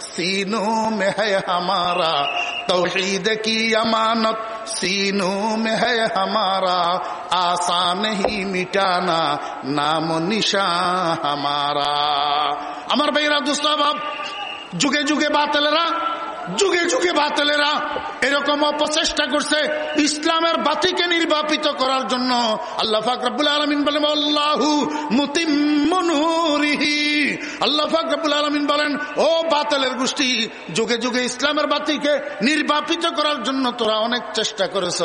সিনো মেহায় হামারা तौहीद की अमानत सीनों में है हमारा आसान ही मिटाना नाम निशा हमारा আমার ভাইরা দুস্তাবাব যুগে যুগে বাতেলেরা যুগে যুগে বাতেলেরা এরকম অপচেষ্টা করছে ইসলামের বাতিকে নির্বাপিত করার জন্য। আল্লাহ ফাকরাবুল আলমিন বলেন, আল্লাহু মুতিমনুরিহি আল্লাহ ফাকরাবুল আলমিন বলেন, ও বাতেলের গোষ্ঠী, যুগে যুগে ইসলামের বাতিকে নির্বাপিত করার জন্য তোরা অনেক চেষ্টা করেছ,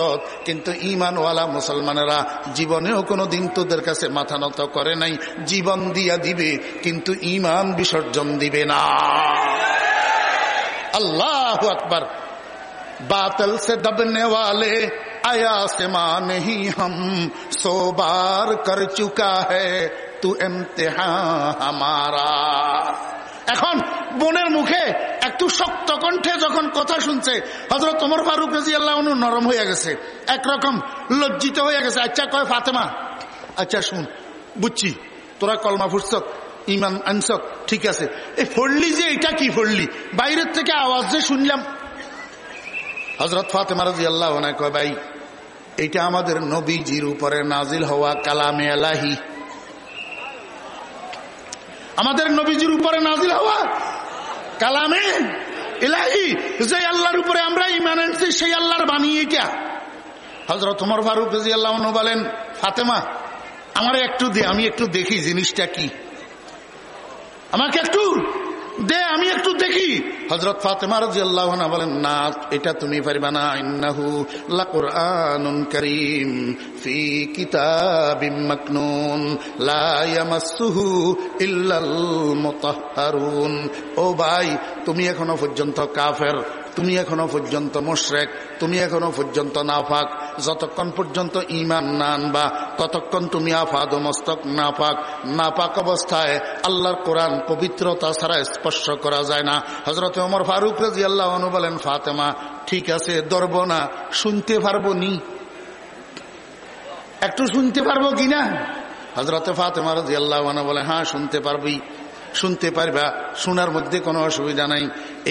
কিন্তু ইমানওয়ালা মুসলমানেরা জীবনেও কোনো দিন তোদের কাছে মাথা নত করে নাই। জীবন দিয়া দিবে, কিন্তু ইমান বিসর্জন দিবে না। अल्लाह अकबर बातल से दबने वाले आया से मां नहीं हम सो बार कर चुका है तू इम्तिहा हमारा এখন বোনের মুখে একটু শক্ত কণ্ঠে যখন কথা শুনছে হজরত তোমার ফারুক রাজি আল্লাহ নরম হয়ে গেছে একরকম লজ্জিত হয়ে গেছে আচ্ছা কয় ফাতেমা আচ্ছা শুন বুঝছি তোরা কলমা ফুটছত ইমান আনসক ঠিক আছে। এই ফড়লি যে, এটা কি ফড়লি? বাইরের থেকে আওয়াজ যে শুনলাম। হজরত ফাতেমা রাজি আল্লাহ কয়, ভাই, এটা আমাদের নবীজির উপরে নাজিল হওয়া কালামে আলাহি আমাদের নবীজির উপরে নাজিল হওয়া কালামে এলাহি। যে আল্লাহর উপরে আমরা ইমান আনছি, সেই আল্লাহর বাণী এটা। হজরত উমর ফারুক রাজি আল্লাহ বলেন, ফাতেমা, আমার একটু দে, আমি একটু দেখি জিনিসটা কি। আমাকে একটু দে, আমি একটু দেখি। হজরত ফাতেমা রাজি আল্লাহ বলেন, না, এটা তুমি পারিবা না। ইন্নাহু লাকুরআনুন করিম, ফি কিতাবিম মাকনুন, লা ইয়ামাসসুহু ইল্লাল মুতাহহারুন। ও ভাই, তুমি এখনও পর্যন্ত কাফের। তুমি এখনও পর্যন্ত মোশরেক, তুমি এখনও পর্যন্ত নাফাক। যতক্ষণ পর্যন্ত ইমান না আনবা, ততক্ষণ তুমি আফাদ মস্তক নাফাক। নাপাক অবস্থায় আল্লাহর কোরআন পবিত্রতা ছাড়া স্পর্শ করা যায় না। হজরত ওমর ফারুক রাজি আল্লাহ বলেন, ফাতেমা, ঠিক আছে, ধরব না, শুনতে পারব নি। একটু শুনতে পারব কিনা? হজরত ফাতেমা রাজি আল্লাহ বলে হ্যাঁ শুনতে পারবি। শুনতে পারবা শোনার মধ্যে কোনো অসুবিধা নাই।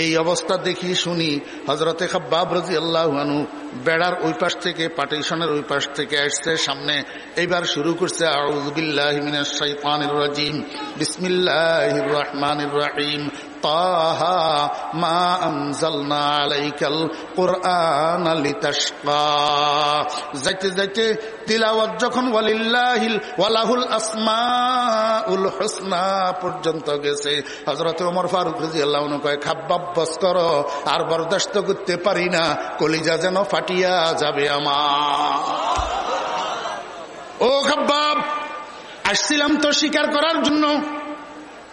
এই অবস্থা দেখি শুনি হজরতে খাব্বাব রাজি আল্লাহানু বেড়ার ওই পাশ থেকে পার্টিশনের ওই পাশ থেকে আসছে সামনে। এইবার শুরু করছে আউজবিল্লাহিমিনাজিম বিসমিল্লাহ রহমান রাহিম। মা যাইতে যাইতে যখন ওয়ালাহুল পর্যন্ত গেছে, হযরত ওমর ফারুক রাদিয়াল্লাহু কয় বস করো, আর বরদাস্ত করতে পারি না, কলিজা যেন ফাটিয়া যাবে আমার। ও খাব্বাব, আসছিলাম তো স্বীকার করার জন্য।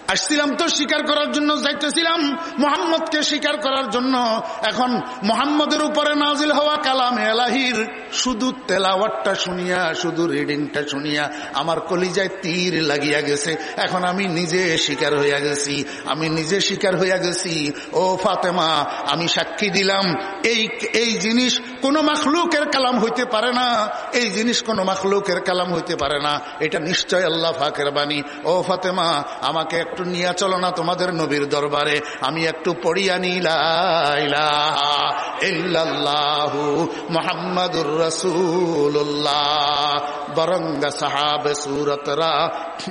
আসছিলাম তো স্বীকার করার জন্য, যাইতেছিলাম মোহাম্মদকে স্বীকার করার জন্য। এখন মোহাম্মদের উপরে নাজিল হওয়া কালাম এলাহির শুধু তেলাওয়ারটা শুনিয়া, শুধু রিডিংটা শুনিয়া আমার কলিজায় তীর লাগিয়া গেছে। এখন আমি নিজে শিকার হইয়া গেছি, আমি নিজে শিকার হইয়া গেছি। ও ফাতেমা, আমি সাক্ষী দিলাম, এই এই জিনিস কোন মাখলুকের কালাম হইতে পারে না। এই জিনিস কোন মাখলুকের কালাম হইতে পারে না। এটা নিশ্চয় আল্লাহ ফাকের বাণী। ও ফাতেমা, আমাকে একটু নিয়ে চলো না তোমাদের নবীর দরবারে। আমি একটু পড়িয়া নিলাহু মোহাম্মদুর রসুল্লাহ বরঙ্গ সাহাবে সুরতরা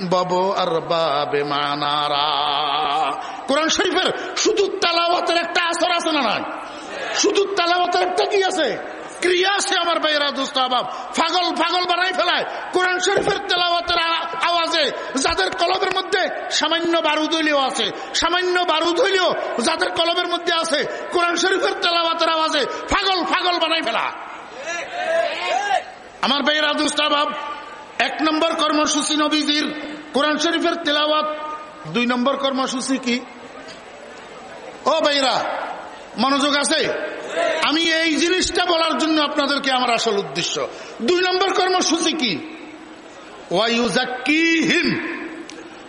বব আর বাবে মানারা। কোরআন শরীফের শুধু তালাওয়াতের একটা আসর আছে না নয় শুধু তালাওয়াতের একটা কি আছে? ক্রিয়া আছে আমার ভাইয়েরা দুস্তাবাব ফাগল ফাগল বানাই ফেলায়। কোরআন শরীফের তেলাওয়াতের আওয়াজে যাদের কলবের মধ্যে সামান্য বারুদ হইলেও আছে, সামান্য বারুদ হইলেও যাদের কলবের মধ্যে আছে, কোরআন শরীফের তেলাওয়াতের আওয়াজে ফাগল ফাগল বানাই ফেলা। আমার ভাইয়েরা দুস্তাবাব এক নম্বর কর্মসূচি নবীজির কোরআন শরীফের তেলাওয়াত। দুই নম্বর কর্মসূচি কি? ও ভাইরা মনোযোগ আছে? আমি এই জিনিসটা বলার জন্য আপনাদেরকে আমার আসল উদ্দেশ্য। দুই নম্বর কর্মসূচি কি? ওয়াইউজাক্কিহিম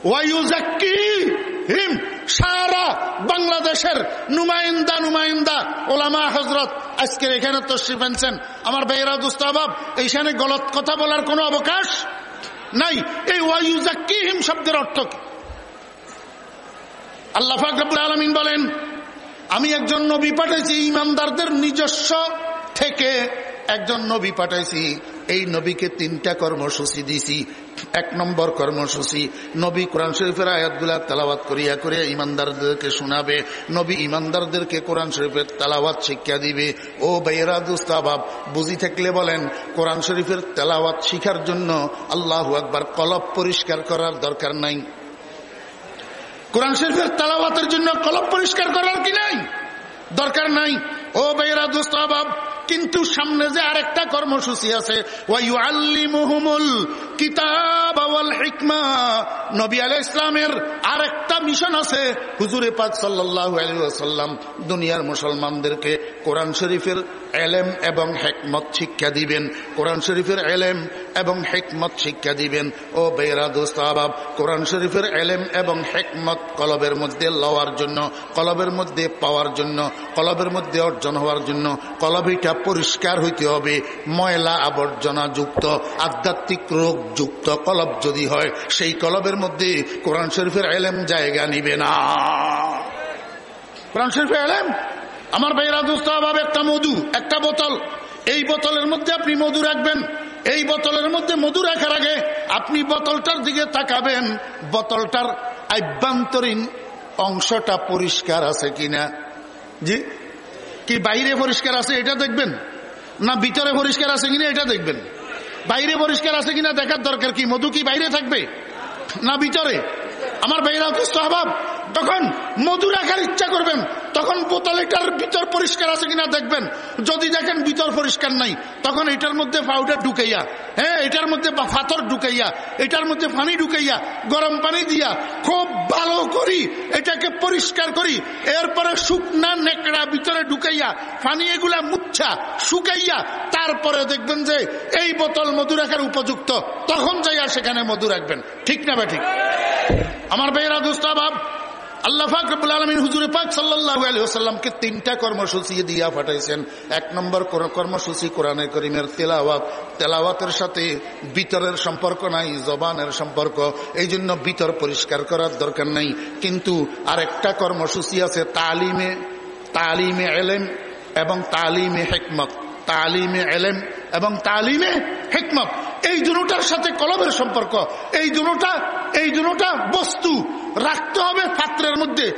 ওয়াইউজাক্কিহিম সারা বাংলাদেশের নুমাইন্দা নুমাইন্দা ওলামা হজরত আজকের এখানে তশ্রী পেনছেন আমার বেহরা দুস্তাবাব এইখানে গলত কথা বলার কোনো অবকাশ নাই। এই ওয়াইউজাক্কিহিম শব্দের অর্থ কি? আল্লাহ ফাকরুল আলমিন বলেন আমি একজন নবী পাঠাইছি, ইমানদারদের নিজস্ব থেকে একজন নবী পাঠাইছি। এই নবীকে তিনটা কর্মসূচি দিছি। এক নম্বর কর্মসূচি, নবী কোরআন শরীফের আয়াতগুলা তালাবাত করিয়া করিয়া ইমানদারদেরকে শোনাবে, নবী ইমানদারদেরকে কোরআন শরীফের তালাওয়াত শিক্ষা দিবে। ও বেরাদুস্তাবাব বুঝি থাকলে বলেন, কোরআন শরীফের তেলাওয়াত শিখার জন্য আল্লাহ একবার কলব পরিষ্কার করার দরকার নাই। কোরআন শরীফের তালাওয়াতের জন্য কলব পরিষ্কার করার কি নাই? দরকার নাই। ও বেরা দুস্তাবাব কিন্তু সামনে যে আরেকটা কর্মসূচি আছে কিতাব নবী আল ইসলামের আরেকটা মিশন আছে, হুজুরে পাক সাল্লাম দুনিয়ার মুসলমানদেরকে কোরআন শরীফের এলেম এবং হেকমত শিক্ষা দিবেন। কোরআন শরীফের এলেম এবং হেকমত শিক্ষা দিবেন। ও বেরা দোস্তাবাব কোরআন শরীফের এলেম এবং হেকমত কলবের মধ্যে লওয়ার জন্য, কলবের মধ্যে পাওয়ার জন্য, কলবের মধ্যে অর্জন হওয়ার জন্য, কলবিটা পরিষ্কার হইতে হবে। ময়লা আবর্জনা যুক্ত, আধ্যাত্মিক রোগ যুক্ত কলব যদি হয়, সেই কলবের মধ্যে কোরআন শরীফের এলেম জায়গা নিবে না। কোরআন শরীফের এলেম আমার ভাইরা দুস্তাভাবে একটা মধু, একটা বোতল। এই বোতলের মধ্যে আপনি মধু রাখবেন। এই বোতলের মধ্যে মধু রাখার আগে আপনি বোতলটার দিকে তাকাবেন। বোতলটার আভ্যন্তরীণ অংশটা পরিষ্কার আছে কিনা? জি? কি বাইরে পরিষ্কার আছে এটা দেখবেন? না ভিতরে পরিষ্কার আছে কিনা এটা দেখবেন? বাইরে পরিষ্কার আছে কিনা দেখার দরকার কি? মধু কি বাইরে থাকবে? না ভিতরে? আমার বাইরে অসুস্থ অভাব। তখন মধু রাখার ইচ্ছা করবেন। তখন বোতলটার ভিতর পরিষ্কার আছে কিনা দেখবেন। যদি দেখেন ভিতর পরিষ্কার নাই, তখন এটার মধ্যে পাউডার ঢুকাইয়া হ্যাঁ এটার মধ্যে পাথর ঢুকাইয়া, এটার মধ্যে পানি ঢুকাইয়া, গরম পানি দিয়া খুব ভালো করি, এটাকে পরিষ্কার করি, এরপরে শুকনা নেকড়া ভিতরে ঢুকাইয়া, পানি এগুলা মুচ্ছা, শুকাইয়া, তারপরে দেখবেন যে এই বোতল মধু রাখার উপযুক্ত, তখন যাইয়া সেখানে মধু রাখবেন। ঠিক না বা ঠিক? আমার বেয়েরা দুস্তাবাব আল্লাহ তিনটা কর্মসূচি দিয়া পাঠাইছেন। এক নম্বর কর্মসূচি কোরআনে করিমের তেলাওয়াত। তেলাওয়াতের সাথে বিতরের সম্পর্ক নাই, জবানের সম্পর্ক। এই জন্য বিতর পরিষ্কার করার দরকার নাই। কিন্তু আরেকটা কর্মসূচি আছে তালিমে তালিমে এলেম এবং তালিমে হেকমত। তালিমে এলেম এবং তালিমে হেকমত। এই দুটার সাথে কলমের সম্পর্ক। এই দুটা এই দুটা বস্তু রাখতে হবে পাত্রের মধ্যে।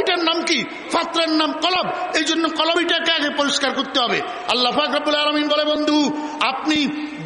এটার নাম কি? পাত্রের নাম কলব এই জন্য কলব এটাকে আগে পরিষ্কার করতে হবে। আল্লাহ ফাকরাবুল আলমিন বলে, বন্ধু, আপনি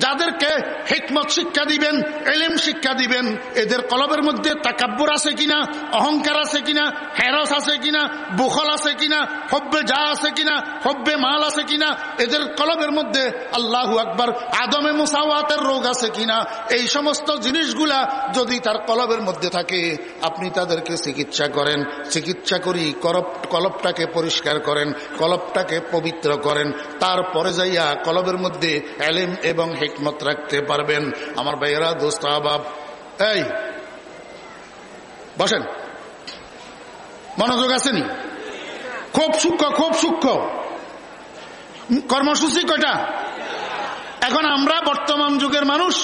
যাদেরকে হেকমত শিক্ষা দিবেন, এলেম শিক্ষা দিবেন, এদের কলবের মধ্যে তাকাব্বর আছে কিনা, অহংকার আছে কিনা, হেরস আছে কিনা, বুখল আছে কিনা, হব্বে যা আছে কিনা, হব্বে মাল আছে কিনা, এদের কলবের মধ্যে আল্লাহু আকবার আদমে মুসাওয়াতের রোগ আছে কিনা, এই সমস্ত জিনিসগুলা যদি তার কলবের মধ্যে থাকে, আপনি তাদেরকে চিকিৎসা করেন চিকিৎসা করি কলব কলবটাকে পরিষ্কার করেন কলবটাকে পবিত্র করেন, তারপরে যাইয়া কলবের মধ্যে এলেম এবং হেকমত রাখতে পারবেন। আমার ভাইয়েরা, দোস্ত আবাব এই, বসেন। মনোযোগ আসেনি খুব সূক্ষ্ম খুব সূক্ষ্ম। কর্মসূচি কয়টা? এখন আমরা বর্তমান যুগের মানুষ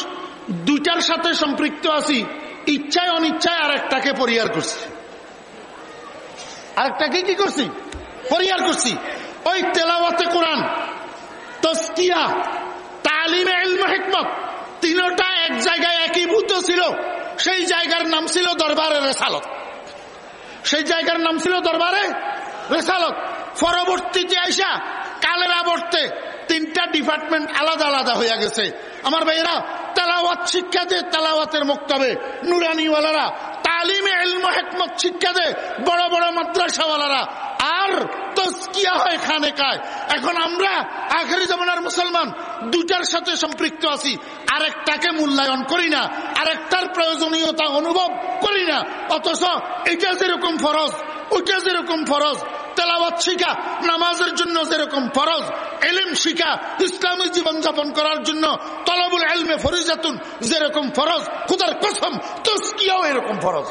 দুইটার সাথে সম্পৃক্ত আছি, ইচ্ছায় অনিচ্ছায় আরেকটাকে পরিহার করছি। আরেকটাকে কি করছি? পরিহার করছি। ওই তেলাওয়াতে কোরআন, তস্কিয়া, তালিমে হিকমত, তিনটা এক জায়গায় একীভূত ছিল। সেই জায়গার নাম ছিল দরবারে রেসালত। সেই জায়গার নাম ছিল দরবারে রেসালত। পরবর্তীতে আইসা কালের আবর্তে তিনটা ডিপার্টমেন্ট আলাদা আলাদা হয়ে গেছে। আমার ভাইয়েরা, তেলাওয়াত শিক্ষা দে তেলাওয়াতের মুক্তবে, নুরানিওয়ালারা তালিমে এলম হেকমত শিক্ষা দেয় বড় বড় মাদ্রাসাওয়ালারা। আর তস্কিয়া হয় খানে কায় এখন আমরা আখেরি জমানার মুসলমান দুটার সাথে সম্পৃক্ত আছি। আরেকটাকে মূল্যায়ন করি না, আরেকটার প্রয়োজনীয়তা অনুভব করি না। অথচ এটা যেরকম ফরজ, ওইটা যেরকম ফরজ, তেলাওয়াত শিখা, নামাজের জন্য যেরকম ফরজ, এলিম শিখা, ইসলামী জীবন যাপন করার জন্য তলবুল এলমে ফরিজাতুন যেরকম ফরজ, খুদার কসম, তস্কিয়াও এরকম ফরজ।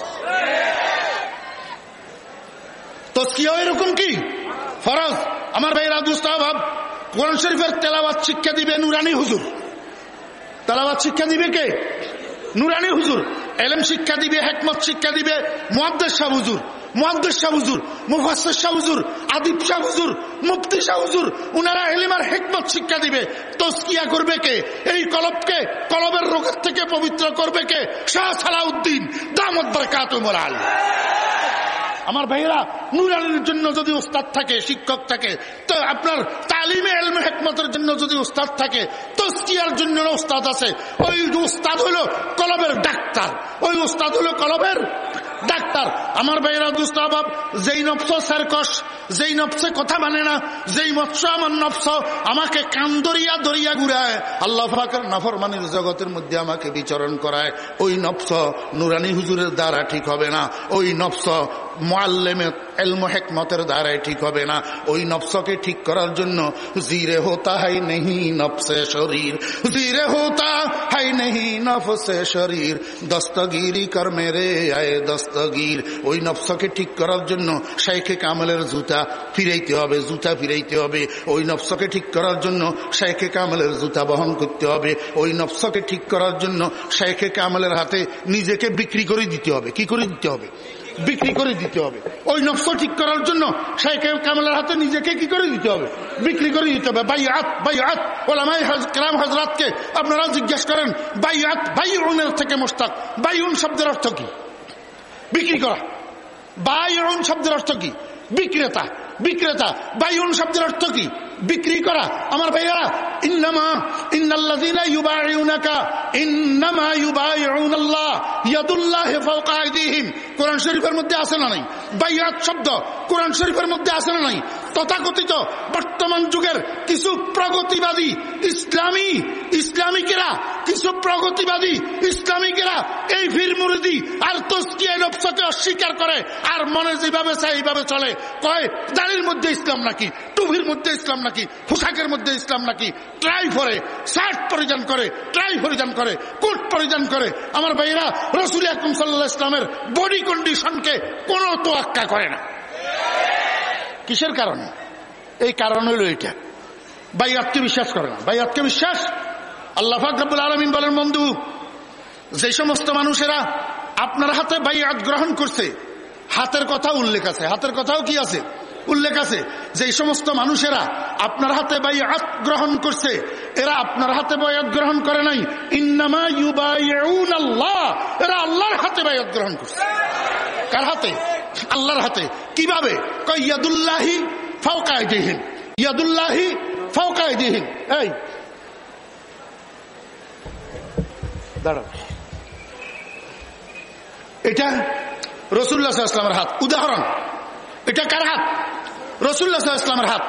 তস্কিয়াও এরকম কি? ফরজ। আমার ভাই রাজুস্তাভাব কোরআন শরীফের তেলাওয়াত শিক্ষা দিবে নুরানি হুজুর। তেলাওয়াত শিক্ষা দিবে কে? নুরানি হুজুর। এলম শিক্ষা দিবে, হেকমত শিক্ষা দিবে মোয়াদ্দেশ শাহ হুজুর। মোহাম্মদ শাহ হুজুর মুফাসর শাহ হুজুর, আদিব শাহ হুজুর, মুফতি শাহ হুজুর, উনারা এলিমার হেকমত শিক্ষা দিবে। তস্কিয়া করবে কে? এই কলবকে, কলবের রোগের থেকে পবিত্র করবে কে? শাহ সালাউদ্দিন, দামদ বরকাত মোরাল আমার ভাইয়েরা, নুরানির জন্য যদি উস্তাদ থাকে, শিক্ষক থাকে, তো আপনার তালিমে এলমে হেকমতের জন্য যদি উস্তাদ থাকে, তস্কিয়ার জন্য উস্তাদ আছে। ওই উস্তাদ হলো কলবের ডাক্তার। ওই উস্তাদ হলো কলবের ডাক্তার। আমার ভাইয়েরা, দুস্তাবাব যেই নফস যেই নফসে কথা মানে না, যেই মৎস্য আমার নফস, আমাকে কান দরিয়া দরিয়া ঘুরায়। আল্লাহ ফাকের নাফরমানির জগতের মধ্যে আমাকে বিচরণ করায়। ওই নফস নুরানি হুজুরের দ্বারা ঠিক হবে না। ওই নফস মোয়াল্লেমে এলম হেকমতের দ্বারাই ঠিক হবে না। ওই নফসকে ঠিক করার জন্য জিরে হোতা হাই নেহি নফসে শরীর। জিরে হোতা হাই নেহি নফসে শরীর। দস্তগিরি কর মেরে আয়ে দস্তগির। ওই নফসকে ঠিক করার জন্য শাইখে কামলের জুতা ফিরাইতে হবে, জুতা ফিরাইতে হবে। ওই নফসকে ঠিক করার জন্য শাইখে কামলের জুতা বহন করতে হবে। ওই নফসকে ঠিক করার জন্য শাইখে কামলের হাতে নিজেকে বিক্রি করে দিতে হবে। কি করে দিতে হবে? বিক্রি করে দিতে হবে। ওই নকশ ঠিক করার জন্য শাইখ কামালের হাতে নিজেকে কি করে দিতে হবে? বিক্রি করে দিতে হবে। বাই আত বাই আত ওলামাই কালাম হজরাতকে আপনারা জিজ্ঞেস করেন বাই আত বাই থেকে মোস্তাক বাই শব্দের অর্থ কি? বিক্রি করা। বাই উন শব্দের অর্থ কি? বিক্রেতা। বিক্রেতা বায়ুন শব্দের অর্থ কি? বিক্রি করা। আমার ভাইয়ারা, ইন্নামা, ইন্নাল্লাযীনা ইউবাইউনাকা, ইন্নামা ইউবাইউনাল্লাহ, ইয়াদুল্লাহি ফাওকা আইদিহিম। কোরআন শরীফের মধ্যে আছে না নাই? বাইয়াত শব্দ কোরআন শরীফের মধ্যে আছে না নাই? তথাকথিত বর্তমান যুগের কিছু প্রগতিবাদী ইসলামী, ইসলামিকেরা, কিছু প্রগতিবাদী ইসলামিকেরা এই ফির মুরিদি আর তস্কিয়া অস্বীকার করে আর মনে যেভাবে চায় এইভাবে চলে। কয়, দাড়ির মধ্যে ইসলাম নাকি? টুভির মধ্যে ইসলাম নাকি? পোশাকের মধ্যে ইসলাম নাকি? ট্রাই পরে শার্ট পরিধান করে, ট্রাই পরিধান করে, কোট পরিধান করে। আমার ভাইয়েরা, রসুল আকরম সাল্লাহ ইসলামের বডি কন্ডিশনকে কোনো তোয়াক্কা করে না। কিসের কারণে? এই কারণ হইল এইটা বাইয়াতকে বিশ্বাস করে না। বাইয়াতকে বিশ্বাস আল্লাহ ফাকবুল আলমিন বলেন, বন্ধু, যে সমস্ত মানুষেরা আপনার হাতে বাইয়াত গ্রহণ করছে, হাতের কথা উল্লেখ আছে। হাতের কথাও কি আছে? উল্লেখ আছে যে সমস্ত মানুষেরা আপনার হাতে বাইয়াত গ্রহণ করছে। এরা আপনার হাতে বয়াত গ্রহণ করে নাই। ইন্নামা আল্লাহ এরা আল্লাহর হাতে বাইয়াত গ্রহণ করছে। কার হাতে? আল্লাহর হাতে। কীভাবে? কয়, ইয়াদুল্লাহি ফাউকায় দিহীন ইয়াদুল্লাহি ফাউকায় দিহীন এই। দাঁড়াও। এটা রসুল্লাহ ইসলামের হাত। উদাহরণ। এটা কার হাত? রসুল্লাহ ইসলামের হাত।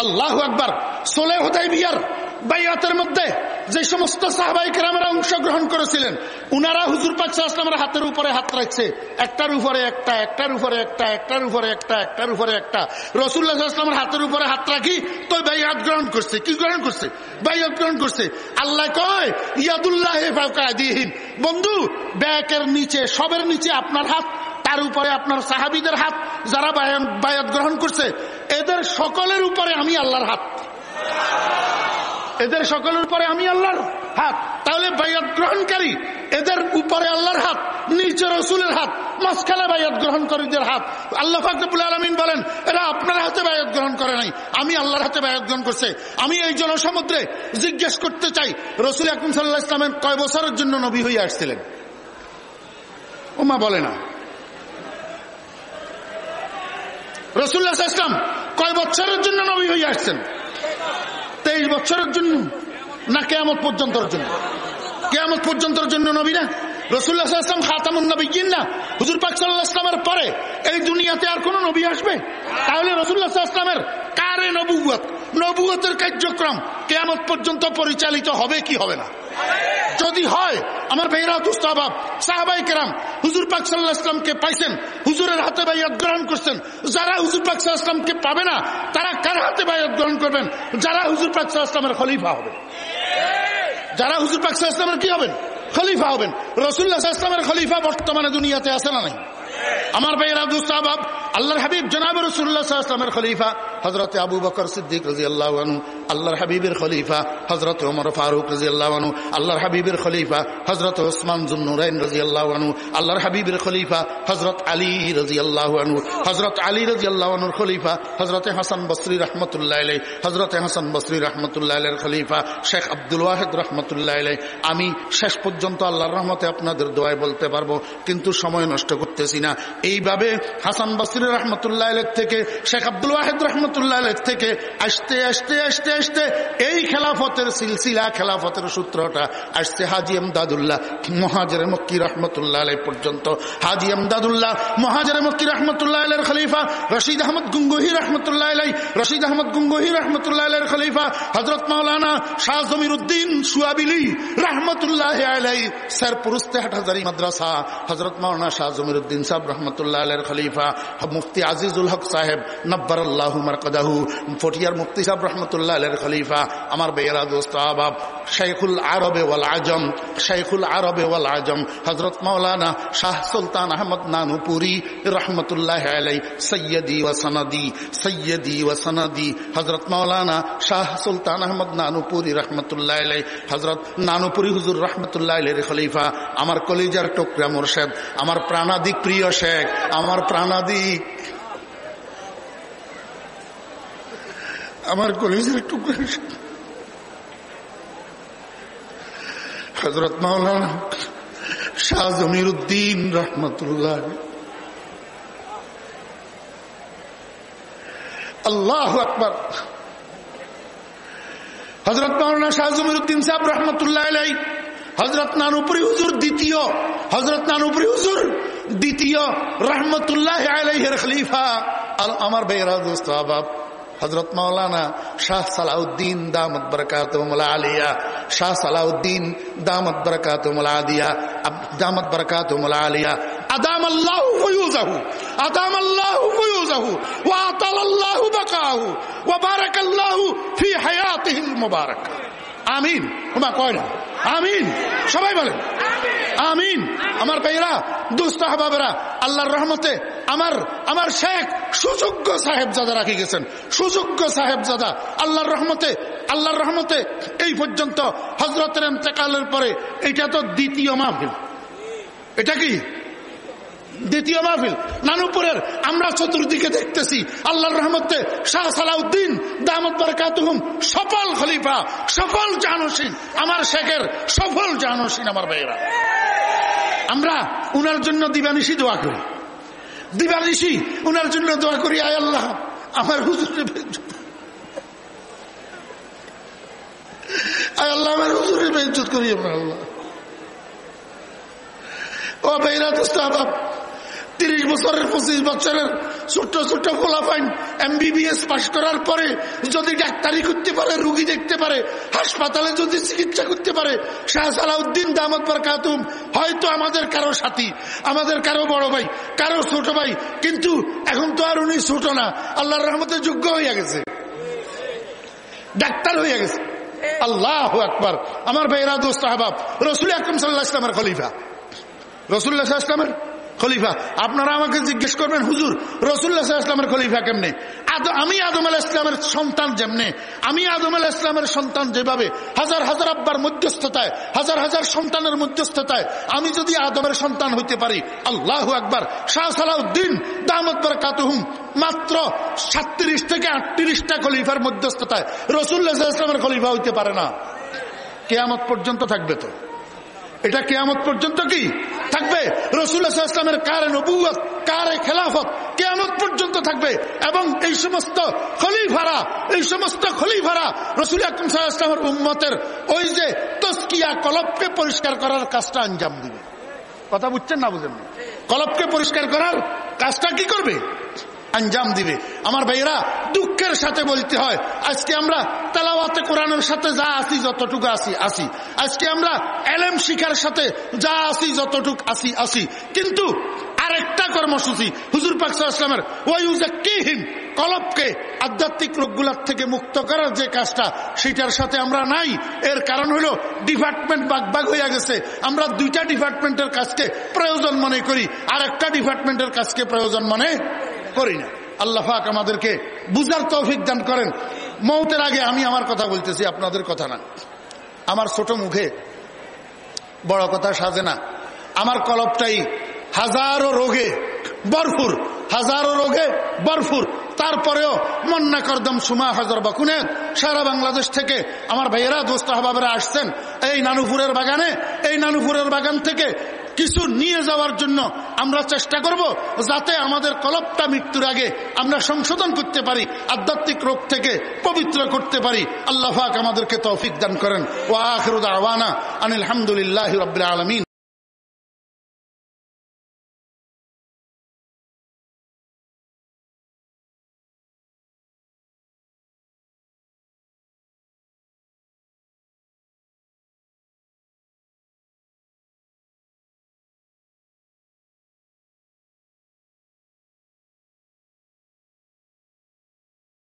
আল্লাহ আকবর। সোলে হোদাই বিয়ার বাইয়াতের মধ্যে যে সমস্ত সাহবাই কেরামেরা অংশগ্রহণ করেছিলেন, উনারা হুজুর পাক ইসলামের হাতের উপরে হাত রাখছে। একটার উপরে একটা, একটার উপরে একটা, একটার উপরে একটা, একটার উপরে একটা। রসুল্লাহ ইসলামের হাতের উপরে হাত রাখি, তো বাইয়াত গ্রহণ করছে। কি গ্রহণ করছে? বাইয়াত গ্রহণ করছে। আল্লাহ কয়, ইয়াদুল্লাহ বন্ধু, ব্যাকের নিচে, সবের নিচে আপনার হাত তার উপরে আপনার সাহাবিদের হাত, যারা বায়াত গ্রহণ করছে, এদের সকলের উপরে আমি আল্লাহর হাত। এদের সকলের উপরে আমি আল্লাহর হাত। তাহলে বাইয়াত গ্রহণকারী, এদের উপরে আল্লাহর হাত, নিচে রসুলের হাত, মাঝখানে বাইয়াত গ্রহণকারীদের হাত। আল্লাহ ফাকবুল আলমিন বলেন, এরা আপনার হাতে বায়াত গ্রহণ করে নাই, আমি আল্লাহর হাতে বায়াত গ্রহণ করছে। আমি এই জনসমুদ্রে জিজ্ঞেস করতে চাই, রসুল আকরম সাল্লাহ ইসলামের কয় বছরের জন্য নবী হয়ে আসছিলেন? ওমা বলে না। রসুল্লাহ ইসলাম কয় বছরের জন্য নবী হয়ে আসছেন? তেইশ বছরের জন্য না কেমন পর্যন্তর জন্য? কেমন পর্যন্তর জন্য নবী না? রসুল্লাহ ইসলাম খাতামুন নবী না? হুজুর পাক সাল্লাহ ইসলামের পরে এই দুনিয়াতে আর কোন নবী আসবে? তাহলে রসুল্লাহ ইসলামের কারে নবুয়ত নবুয়তের কার্যক্রম কেয়ামত পর্যন্ত পরিচালিত হবে কি হবে না? যদি হয়, আমার ভাইরা দুস্তাবাব সাহাবাই কেরাম, হুজুর পাক সাল্লাহ ইসলামকে পাইছেন, হুজুরের হাতে বাইয়াত গ্রহণ করছেন। যারা হুজুর পাক সাল্লাহ ইসলামকে পাবে না, তারা কার হাতে বাইয়াত গ্রহণ করবেন? যারা হুজুর পাক সাল্লাহ ইসলামের খলিফা হবে যারা হুজুর পাক সাল্লাহ ইসলামের কি হবেন? খলিফা হবেন। রসুল্লাহ ইসলামের খলিফা বর্তমানে দুনিয়াতে আছে না নাই? আমার ভাইয়েরা দুস্তাবাব আল্লাহর হাবিব জনাব রসুল্লাহামের খলিফা হজরত আবু বকর সিদ্দিক রাজি আল্লাহ আল্লাহর হাবিবের খলিফা হজরত ওমর ফারুক রাজি আল্লাহ আল্লাহর হাবিবের খলিফা হজরত ওসমান জুন্নুরাইন রাজি আল্লাহ আল্লাহর হাবিবের খলিফা হজরত আলী রাজি আল্লাহ হজরত আলী রাজি আল্লাহনুর খলিফা হজরত হাসান বসরি রহমতুল্লাহ আলাই হজরত হাসান বসরি রহমতুল্লাহ আলের খলিফা শেখ আব্দুল ওয়াহেদ রহমতুল্লাহ আলাই আমি শেষ পর্যন্ত আল্লাহর রহমতে আপনাদের দোয়ায় বলতে পারব, কিন্তু সময় নষ্ট করতেছি না। এইভাবে হাসান বসরি রহমতুল্লাহ থেকে, শেখ আব্দুল ওয়াহেদ রহমতুল্লাহ থেকে, আসতে আসতে আসতে আসতে এই খেলাফতের সিলসিলা, খেলাফতের সূত্রটা আসছে হাজি এমদাদুল্লাহ মহাজের মক্কি রহমতুল্লাহ আলাই পর্যন্ত। হাজি এমদাদুল্লাহ মহাজের মক্কি রহমতুল্লাহ আলের খলিফা, রশিদ আহমদ গুঙ্গুহি রহমতুল্লাহ আলাই রশিদ আহমদ গুঙ্গুহি রহমতুল্লাহ আলের খলিফা হজরত মাওলানা শাহ জমির উদ্দিন সুয়াবিলি রহমতুল্লাহ আলাই স্যার পুরুস্তে হাজারি মাদ্রাসা হজরত মাওলানা শাহ জমির উদ্দিন সাহেব রহমতুল্লাহ আলের খলিফা মুফতি আজিজুল হক সাহেব নব্বর আল্লাহ মারকাদাহু। ফটিয়ার মুফতি সাহেব রহমতুল্লাহ আলের খলিফা। আমার বেয়েরা দোস্ত আবাব শেখুল আরবে ওয়াল আজম শেখুল আরবে ওয়াল আজম। হজরত মৌলানা শাহ সুলতান আহমদ নানুপুরি রহমতুল্লাহ আলাই সৈয়দি ও সনদি সৈয়দি ও সনদি। হজরত মৌলানা শাহ সুলতান আহমদ নানুপুরি রহমতুল্লাহ আলাই হজরত নানুপুরি হুজুর রহমতুল্লাহ আলের খলিফা। আমার কলিজার টোকরা মোরশেদ, আমার প্রাণাদিক প্রিয় শেখ, আমার প্রাণাদিক আমার কলিজের টুকরা হজরত মাওলানা শাহ জমির উদ্দিন রহমতুল্লাহ। আল্লাহ আকবর। হজরত মাওলানা শাহ জমির উদ্দিন সাহেব রহমতুল্লাহ আলাই হজরত নানুপুরি হুজুর দ্বিতীয়। হজরত নানুপুরি হুজুর দ্বিতীয় রহমতুল্লাহ আলাইহের খলিফা। আমার বেহরা দোস্ত, আবাব। হজরত মৌলানা শাহ সালাউদ্দিন দামত বরকাত আলিয়া শাহ সালাউদ্দিন দামত বরকাত আদিয়া দামত বরকাত আলিয়া আদাম আল্লাহ ফয়ুজাহু আদাম আল্লাহ ফয়ুজাহু ওয়া আতাল আল্লাহ বাকাহু ওয়া বারাক আল্লাহ ফি হায়াতিহিল মুবারাক আমিন তোমা কয় না আমিন সবাই বলেন আমিন আমার ভাইরা দুস্থ হাবাবেরা আল্লাহর রহমতে আমার আমার শেখ সুযোগ্য সাহেব সাহেবজাদা রাখি গেছেন। সুযোগ্য সাহেবজাদা। আল্লাহর রহমতে আল্লাহর রহমতে এই পর্যন্ত হজরতের এতেকালের পরে এটা তো দ্বিতীয় মাহফিল। এটা কি? দ্বিতীয় মাহফিল। নানুপুরের আমরা চতুর্দিকে দেখতেছি, আল্লাহর রহমতে শাহ সালাউদ্দিন দামদ বরকাতুহুম, সফল খলিফা, সফল জানসিন আমার শেখের সফল জানসিন আমার ভাইয়েরা। আমরা উনার জন্য দিবানিশি দোয়া করি। দিবানিশি ওনার জন্য দোয়া করি, আয় আল্লাহ, আমার হুজুরে আয় আল্লাহ, আমার হুজুরে বেজ্জত করি আমরা আল্লাহ। ও বেইরা দোস্ত তিরিশ বছরের, পঁচিশ বছরের ছোট্ট ছোট্ট ফলাফাইন এমবিবিএস পাশ করার পরে যদি ডাক্তারি করতে পারে, রুগী দেখতে পারে, হাসপাতালে যদি চিকিৎসা করতে পারে, শাহ সালাউদ্দিন দামদ কাতুম হয়তো আমাদের কারও সাথী, আমাদের কারও বড় ভাই, কারও ছোট ভাই, কিন্তু এখন তো আর উনি ছোট না। আল্লাহর রহমতে যোগ্য হইয়া গেছে। ডাক্তার হইয়া গেছে। আল্লাহ আকবার। আমার ভাইরা দোস্ত, আহবাব। রসুল আকরম সাল্লাহ ইসলামের খলিফা। রসুল্লাহ ইসলামের খলিফা, আপনারা আমাকে জিজ্ঞেস করবেন, হুজুর রসুল্লাহ ইসলামের খলিফা কেমনে? আমি আদম আল ইসলামের সন্তান যেমনে? আমি আদম আল ইসলামের সন্তান যেভাবে? হাজার হাজার আব্বার মধ্যস্থতায়, হাজার হাজার সন্তানের মধ্যস্থতায় আমি যদি আদমের সন্তান হইতে পারি, আল্লাহ আকবার, শাহ সালাউদ্দিন দামদবার কাতুহুম মাত্র সাতত্রিশ থেকে আটত্রিশটা খলিফার মধ্যস্থতায় রসুল্লাহ ইসলামের খলিফা হইতে পারে না। কেয়ামত পর্যন্ত থাকবে তো। এটা কেয়ামত পর্যন্ত কি থাকবে? রসুলের কারে নবুয় কারে খেলাফত কেয়ামত পর্যন্ত থাকবে? এবং এই সমস্ত খলিফারা, এই সমস্ত খলিফারা রসুল আকরম সাল্লাহামের উম্মতের ওই যে তস্কিয়া কলপকে পরিষ্কার করার কাজটা আঞ্জাম দিবে। কথা বুঝছেন না বুঝেন কলপকে পরিষ্কার করার কাজটা কি করবে? আঞ্জাম দিবে। আমার ভাইয়েরা দুঃখের সাথে বলতে হয়। আজকে আমরা তেলাওয়াতে কোরআনের সাথে যা আসি যতটুকু আসি আসি আজকে আমরা এলএম শিখার সাথে যা আসি যতটুকু আসি আসি কিন্তু আরেকটা কর্মসূচি, হুজুর পাকসালামের ওই কিহীন কলপকে আধ্যাত্মিক রোগগুলার থেকে মুক্ত করার যে কাজটা, সেটার সাথে আমরা নাই। এর কারণ হলো ডিপার্টমেন্ট বাগবাগ হয়ে গেছে। আমরা দুইটা ডিপার্টমেন্টের কাজকে প্রয়োজন মনে করি আর একটা ডিপার্টমেন্টের কাজকে প্রয়োজন মনে করি না। আল্লাহ পাক আমাদেরকে বুঝার তৌফিক দান করেন। মৌতের আগে আমি আমার কথা বলতেছি, আপনাদের কথা না। আমার ছোট মুখে বড় কথা সাজে না। আমার কলপটাই হাজারো রোগে বরফুর হাজারো রোগে বরফুর তারপরেও মন্না করদম সুমা হাজার বাকুনের সারা বাংলাদেশ থেকে আমার ভাইয়েরা, দোস্ত হাবাবেরা আসছেন। এই নানুপুরের বাগানে, এই নানুপুরের বাগান থেকে কিছু নিয়ে যাওয়ার জন্য আমরা চেষ্টা করব যাতে আমাদের কলপটা মৃত্যুর আগে আমরা সংশোধন করতে পারি, আধ্যাত্মিক রোগ থেকে পবিত্র করতে পারি। আল্লাহাক আমাদেরকে তৌফিক দান করেন। ও আখরুদ আওয়ানা আনিল হামদুলিল্লাহ রবিল আলমিন।